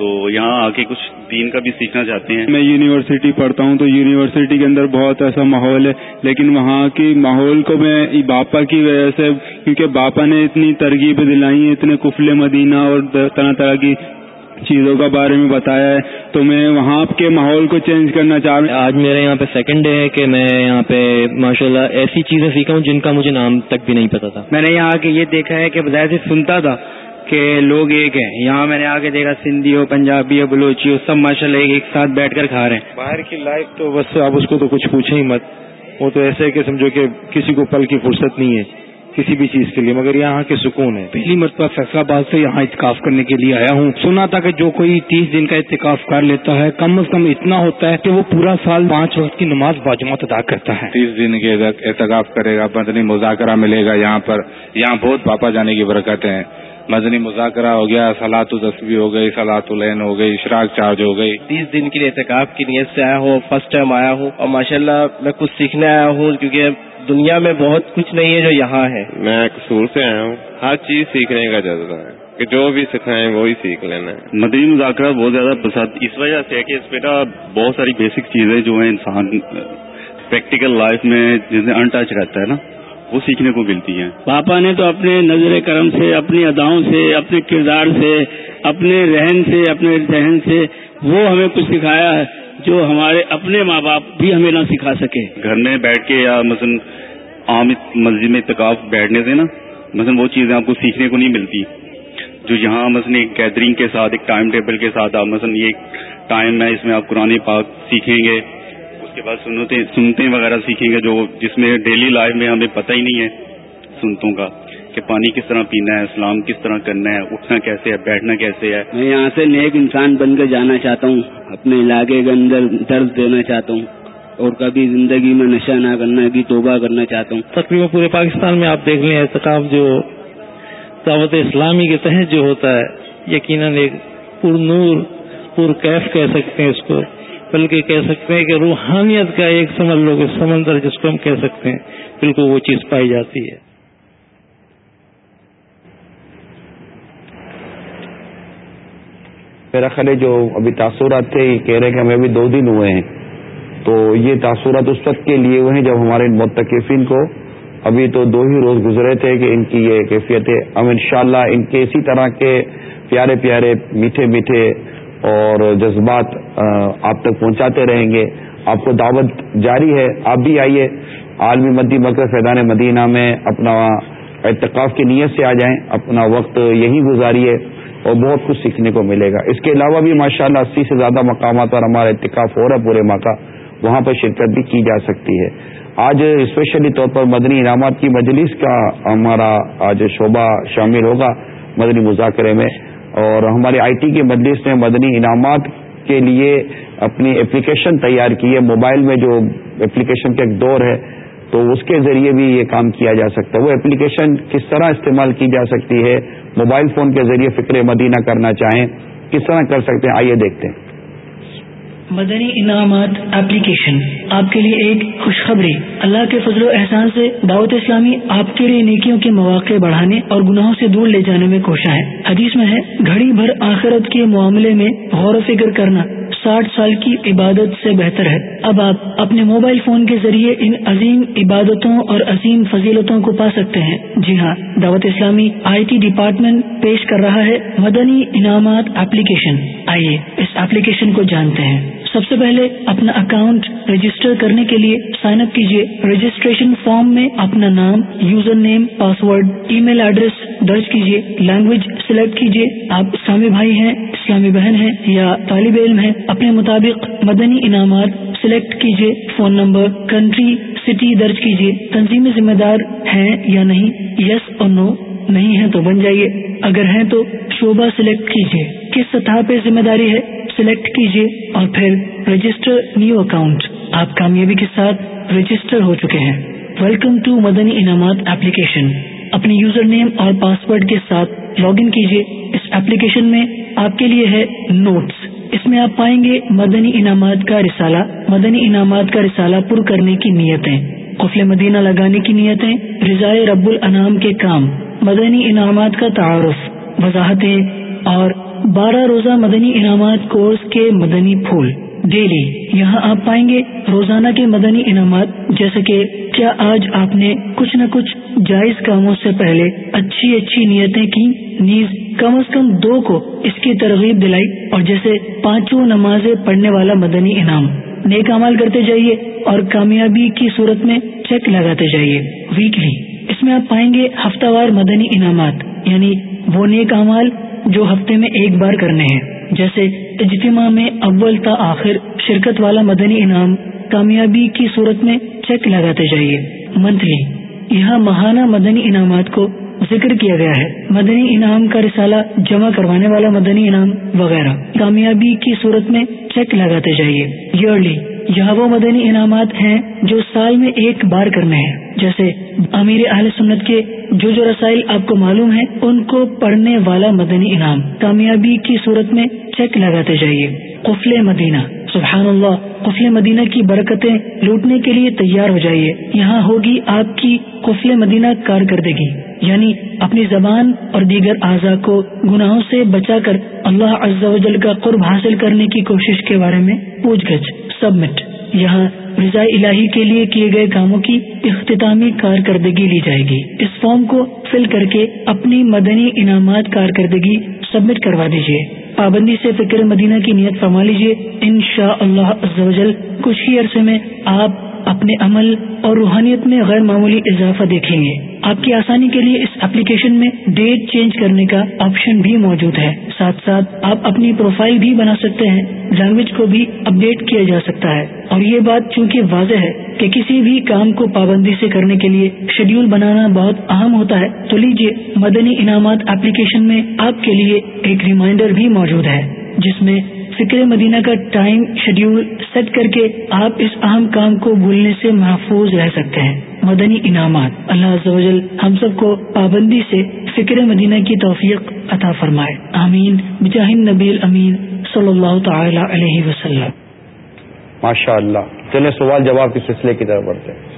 تو یہاں آ کے کچھ دین کا بھی سیکھنا چاہتے ہیں۔
میں یونیورسٹی پڑھتا ہوں تو یونیورسٹی کے اندر بہت ایسا ماحول ہے لیکن وہاں کی ماحول کو میں باپا کی وجہ سے کیونکہ باپا نے اتنی ترغیب دلائی ہیں اتنے کفل مدینہ اور طرح طرح کی چیزوں کا بارے میں بتایا ہے تو میں وہاں کے ماحول کو چینج کرنا چاہ رہا
ہوں۔ آج میرے یہاں پہ سیکنڈ ڈے ہے کہ میں یہاں پہ ماشاء اللہ ایسی چیزیں سیکھا ہوں جن کا مجھے نام تک بھی نہیں پتا تھا۔
میں نے یہاں کے یہ دیکھا ہے کہ بظاہر سے سنتا تھا کہ لوگ ایک ہیں۔ یہاں میں نے آ کے دیکھا سندھی ہو پنجابی ہو بلوچی ہو سب ماشاء اللہ ایک ساتھ بیٹھ کر کھا رہے ہیں۔
باہر کی لائف تو بس آپ اس کو تو کچھ پوچھیں ہی مت۔ وہ تو ایسے کہ سمجھو کہ کسی کو پل کی فرصت نہیں ہے کسی بھی چیز کے لیے مگر یہاں کے سکون ہے
پہلی مرتبہ فیصلہ آباد سے یہاں اتکاف کرنے کے لیے آیا ہوں۔ سنا تھا کہ جو کوئی تیس دن کا اتکاف کر لیتا ہے کم از کم اتنا ہوتا ہے کہ وہ پورا سال پانچ وقت کی نماز باجمات ادا کرتا ہے۔
تیس دن کے احتکاف کرے گا مدنی مذاکرہ ملے گا یہاں پر۔ یہاں بہت پاپا جانے کی برکت ہے مدنی مذاکرہ ہو گیا سلاط تصویر ہو گئی سلاط الین ہو گئی اشراق چارج ہو گئی۔
تیس دن کے لیے احتکاب کی نیت سے آیا ہوں فرسٹ ٹائم آیا ہوں۔ اور ماشاءاللہ میں کچھ سیکھنے آیا ہوں کیونکہ دنیا میں بہت کچھ نہیں ہے جو یہاں ہے۔
میں قصور سے آیا ہوں۔ ہر چیز سیکھنے کا جذبہ ہے کہ جو بھی سکھائیں وہی سیکھ لینا ہے۔
مدنی مذاکرہ بہت زیادہ پسند اس وجہ سے ہے کہ اس پہ نا بہت ساری بیسک چیزیں جو ہیں انسان پریکٹیکل لائف میں جسے ان ٹچ رہتا ہے نا۔ وہ سیکھنے کو ملتی ہیں۔
پاپا نے تو اپنے نظر کرم سے اپنی اداؤں سے اپنے کردار سے اپنے رہن سے اپنے ذہن سے وہ ہمیں کچھ سکھایا ہے جو ہمارے اپنے ماں باپ بھی ہمیں نہ سکھا سکے۔
گھر میں بیٹھ کے یا مثلاً عام مسجد میں اتکاف بیٹھنے سے نا مثلاً وہ چیزیں آپ کو سیکھنے کو نہیں ملتی۔ جو یہاں مثلاً ایک گیدرنگ کے ساتھ ایک ٹائم ٹیبل کے ساتھ آپ مثلاً یہ ٹائم ہے اس میں آپ قرآن پاک سیکھیں گے۔ کے بعد سنتے سنتے وغیرہ سیکھیں گے جو جس میں ڈیلی لائف میں ہمیں پتہ ہی نہیں ہے سنتوں کا کہ پانی کس طرح پینا ہے اسلام کس طرح کرنا ہے اٹھنا کیسے ہے بیٹھنا کیسے ہے۔
میں یہاں سے نیک انسان بن کر جانا چاہتا ہوں اپنے علاقے کے اندر درد دینا چاہتا ہوں اور کبھی زندگی میں نشہ نہ کرنا کی توبہ کرنا چاہتا ہوں۔
تقریباً پورے پاکستان میں آپ دیکھ لیں احتکاب جو دعوت اسلامی کے تحت جو ہوتا ہے یقیناً ایک پر نور پر کیف کہہ سکتے ہیں اس کو۔ بلکہ کہہ سکتے ہیں کہ روحانیت کا ایک سمجھ لو کہ سمندر جس کو ہم کہہ سکتے ہیں، بالکل وہ چیز پائی جاتی ہے۔
میرا خیال ہے جو ابھی تاثرات تھے، یہ کہہ رہے ہیں کہ ہمیں ابھی دو دن ہوئے ہیں۔ تو یہ تاثرات اس وقت کے لیے ہوئے ہیں جب ہمارے متقفین کو ابھی تو دو ہی روز گزرے تھے کہ ان کی یہ کیفیت ہے ہم انشاءاللہ ان کے اسی طرح کے پیارے پیارے میٹھے میٹھے اور جذبات آپ تک پہنچاتے رہیں گے۔ آپ کو دعوت جاری ہے، آپ بھی آئیے۔ عالمی مدی مرکز فیضان مدینہ میں اپنا اتقاف کی نیت سے آ جائیں، اپنا وقت یہی گزاریے اور بہت کچھ سیکھنے کو ملے گا۔ اس کے علاوہ بھی ماشاءاللہ اسی سے زیادہ مقامات پر ہمارا اتقاف ہو رہا ہے پورے ماہ کا وہاں پر شرکت بھی کی جا سکتی ہے۔ آج اسپیشلی طور پر مدنی انعامات کی مجلس کا ہمارا آج شعبہ شامل ہوگا مدنی مذاکرے میں۔ اور ہماری آئی ٹی کی مجلس نے مدنی انعامات کے لیے اپنی اپلیکیشن تیار کی ہے۔ موبائل میں جو اپلیکیشن کا ایک دور ہے، تو اس کے ذریعے بھی یہ کام کیا جا سکتا ہے۔ وہ اپلیکیشن کس طرح استعمال کی جا سکتی ہے؟ موبائل فون کے ذریعے فکر مدینہ کرنا چاہیں، کس طرح کر سکتے ہیں؟ آئیے دیکھتے ہیں۔
مدنی انعامات اپلیکیشن۔ آپ کے لیے ایک خوشخبری۔ اللہ کے فضل و احسان سے دعوت اسلامی آپ کے لیے نیکیوں کے مواقع بڑھانے اور گناہوں سے دور لے جانے میں کوشاں ہے۔ حدیث میں ہے، گھڑی بھر آخرت کے معاملے میں غور و فکر کرنا ساٹھ سال کی عبادت سے بہتر ہے۔ اب آپ اپنے موبائل فون کے ذریعے ان عظیم عبادتوں اور عظیم فضیلتوں کو پا سکتے ہیں۔ جی ہاں دعوت اسلامی آئی ٹی ڈپارٹمنٹ پیش کر رہا ہے مدنی انعامات ایپلیکیشن آئیے اس ایپلیکیشن کو جانتے ہیں۔ سب سے پہلے اپنا اکاؤنٹ رجسٹر کرنے کے لیے سائن اپ کیجیے۔ رجسٹریشن فارم میں اپنا نام username password email address درج کیجیے۔ لینگویج سلیکٹ کیجیے۔ آپ اسلامی بھائی ہیں، اسلامی بہن ہیں یا طالب علم ہیں، اپنے مطابق مدنی انعامات سلیکٹ کیجیے۔ فون نمبر کنٹری سٹی درج کیجیے۔ تنظیمی ذمہ دار ہیں یا نہیں؟ یس اور نو نہیں ہے تو بن جائیے۔ اگر ہیں تو شعبہ سلیکٹ کیجیے۔ کس سطح پہ ذمہ داری ہے؟ سلیکٹ کیجیے اور پھر رجسٹر نیو اکاؤنٹ۔ آپ کامیابی کے ساتھ رجسٹر ہو چکے ہیں۔ ویلکم ٹو مدنی انعامات ایپلیکیشن اپنے یوزر نیم اور پاسورڈ کے ساتھ لاگ ان کیجیے اس ایپلیکیشن میں آپ کے لیے ہے نوٹس۔ اس میں آپ پائیں گے مدنی انعامات کا رسالہ۔ مدنی انعامات کا رسالہ پر کرنے کی نیتیں۔ قفل مدینہ لگانے کی نیتیں۔ رضائے رب الانام کے کام۔ مدنی انعامات کا تعارف۔ وضاحتیں اور بارہ روزہ مدنی انعامات کورس کے مدنی پھول۔ ڈیلی یہاں آپ پائیں گے روزانہ کے مدنی انعامات، جیسے کہ کیا آج آپ نے کچھ نہ کچھ جائز کاموں سے پہلے اچھی اچھی نیتیں کی نیز کم از کم دو کو اس کی ترغیب دلائی، اور جیسے پانچوں نمازیں پڑھنے والا مدنی انعام۔ نیک عمل کرتے جائیے اور کامیابی کی صورت میں چیک لگاتے جائیے۔ ویکلی اس میں آپ پائیں گے ہفتہ وار مدنی انعامات یعنی وہ نیک امال جو ہفتے میں ایک بار کرنے ہیں۔ جیسے اجتماع میں اول تا آخر شرکت والا مدنی انعام کامیابی کی صورت میں چیک لگاتے جائیے۔ منتھلی، یہاں ماہانہ مدنی انعامات کو ذکر کیا گیا ہے۔ مدنی انعام کا رسالہ جمع کروانے والا مدنی انعام وغیرہ۔ کامیابی کی صورت میں چیک لگاتے جائیے۔ ایئرلی یہ وہ مدنی انعامات ہیں جو سال میں ایک بار کرنے ہیں۔ جیسے امیر اہل سنت کے جو جو رسائل آپ کو معلوم ہیں، ان کو پڑھنے والا مدنی انعام۔ کامیابی کی صورت میں چیک لگاتے جائیے۔ قفل مدینہ۔ سبحان اللہ قفل مدینہ کی برکتیں لوٹنے کے لیے تیار ہو جائیے۔ یہاں ہوگی آپ کی قفل مدینہ کارکردگی یعنی اپنی زبان اور دیگر اعضاء کو گناہوں سے بچا کر اللہ عز و جل کا قرب حاصل کرنے کی کوشش کے بارے میں پوچھ گچھ، سبمٹ۔ یہاں رضا الہی کے لیے کیے گئے کاموں کی اختتامی کارکردگی لی جائے گی۔ اس فارم کو فل کر کے اپنی مدنی انعامات کارکردگی سبمٹ کروا دیجیے پابندی سے فکر مدینہ کی نیت فرما لیجیے ان شاء اللہ کچھ ہی عرصے میں آپ اپنے عمل اور روحانیت میں غیر معمولی اضافہ دیکھیں گے۔ آپ کی آسانی کے لیے اس اپلیکیشن میں ڈیٹ چینج کرنے کا آپشن بھی موجود ہے۔ ساتھ ساتھ آپ اپنی پروفائل بھی بنا سکتے ہیں۔ لینگویج کو بھی اپڈیٹ کیا جا سکتا ہے۔ اور یہ بات چونکہ واضح ہے کہ کسی بھی کام کو پابندی سے کرنے کے لیے شیڈیول بنانا بہت اہم ہوتا ہے، تو لیجیے مدنی انعامات اپلیکیشن میں آپ کے لیے ایک ریمائنڈر بھی موجود ہے، جس میں فکر مدینہ کا ٹائم شیڈیول سیٹ کر کے آپ اس اہم کام کو بھولنے سے محفوظ رہ سکتے ہیں۔ مدنی انعامات۔ اللہ عز و جل ہم سب کو پابندی سے فکر مدینہ کی توفیق عطا فرمائے۔ آمین۔ بجاہن نبی امین صلی اللہ تعالی علیہ وسلم۔
ماشاء اللہ چلے سوال جواب کے سلسلے کی طرف بڑھتے ہیں۔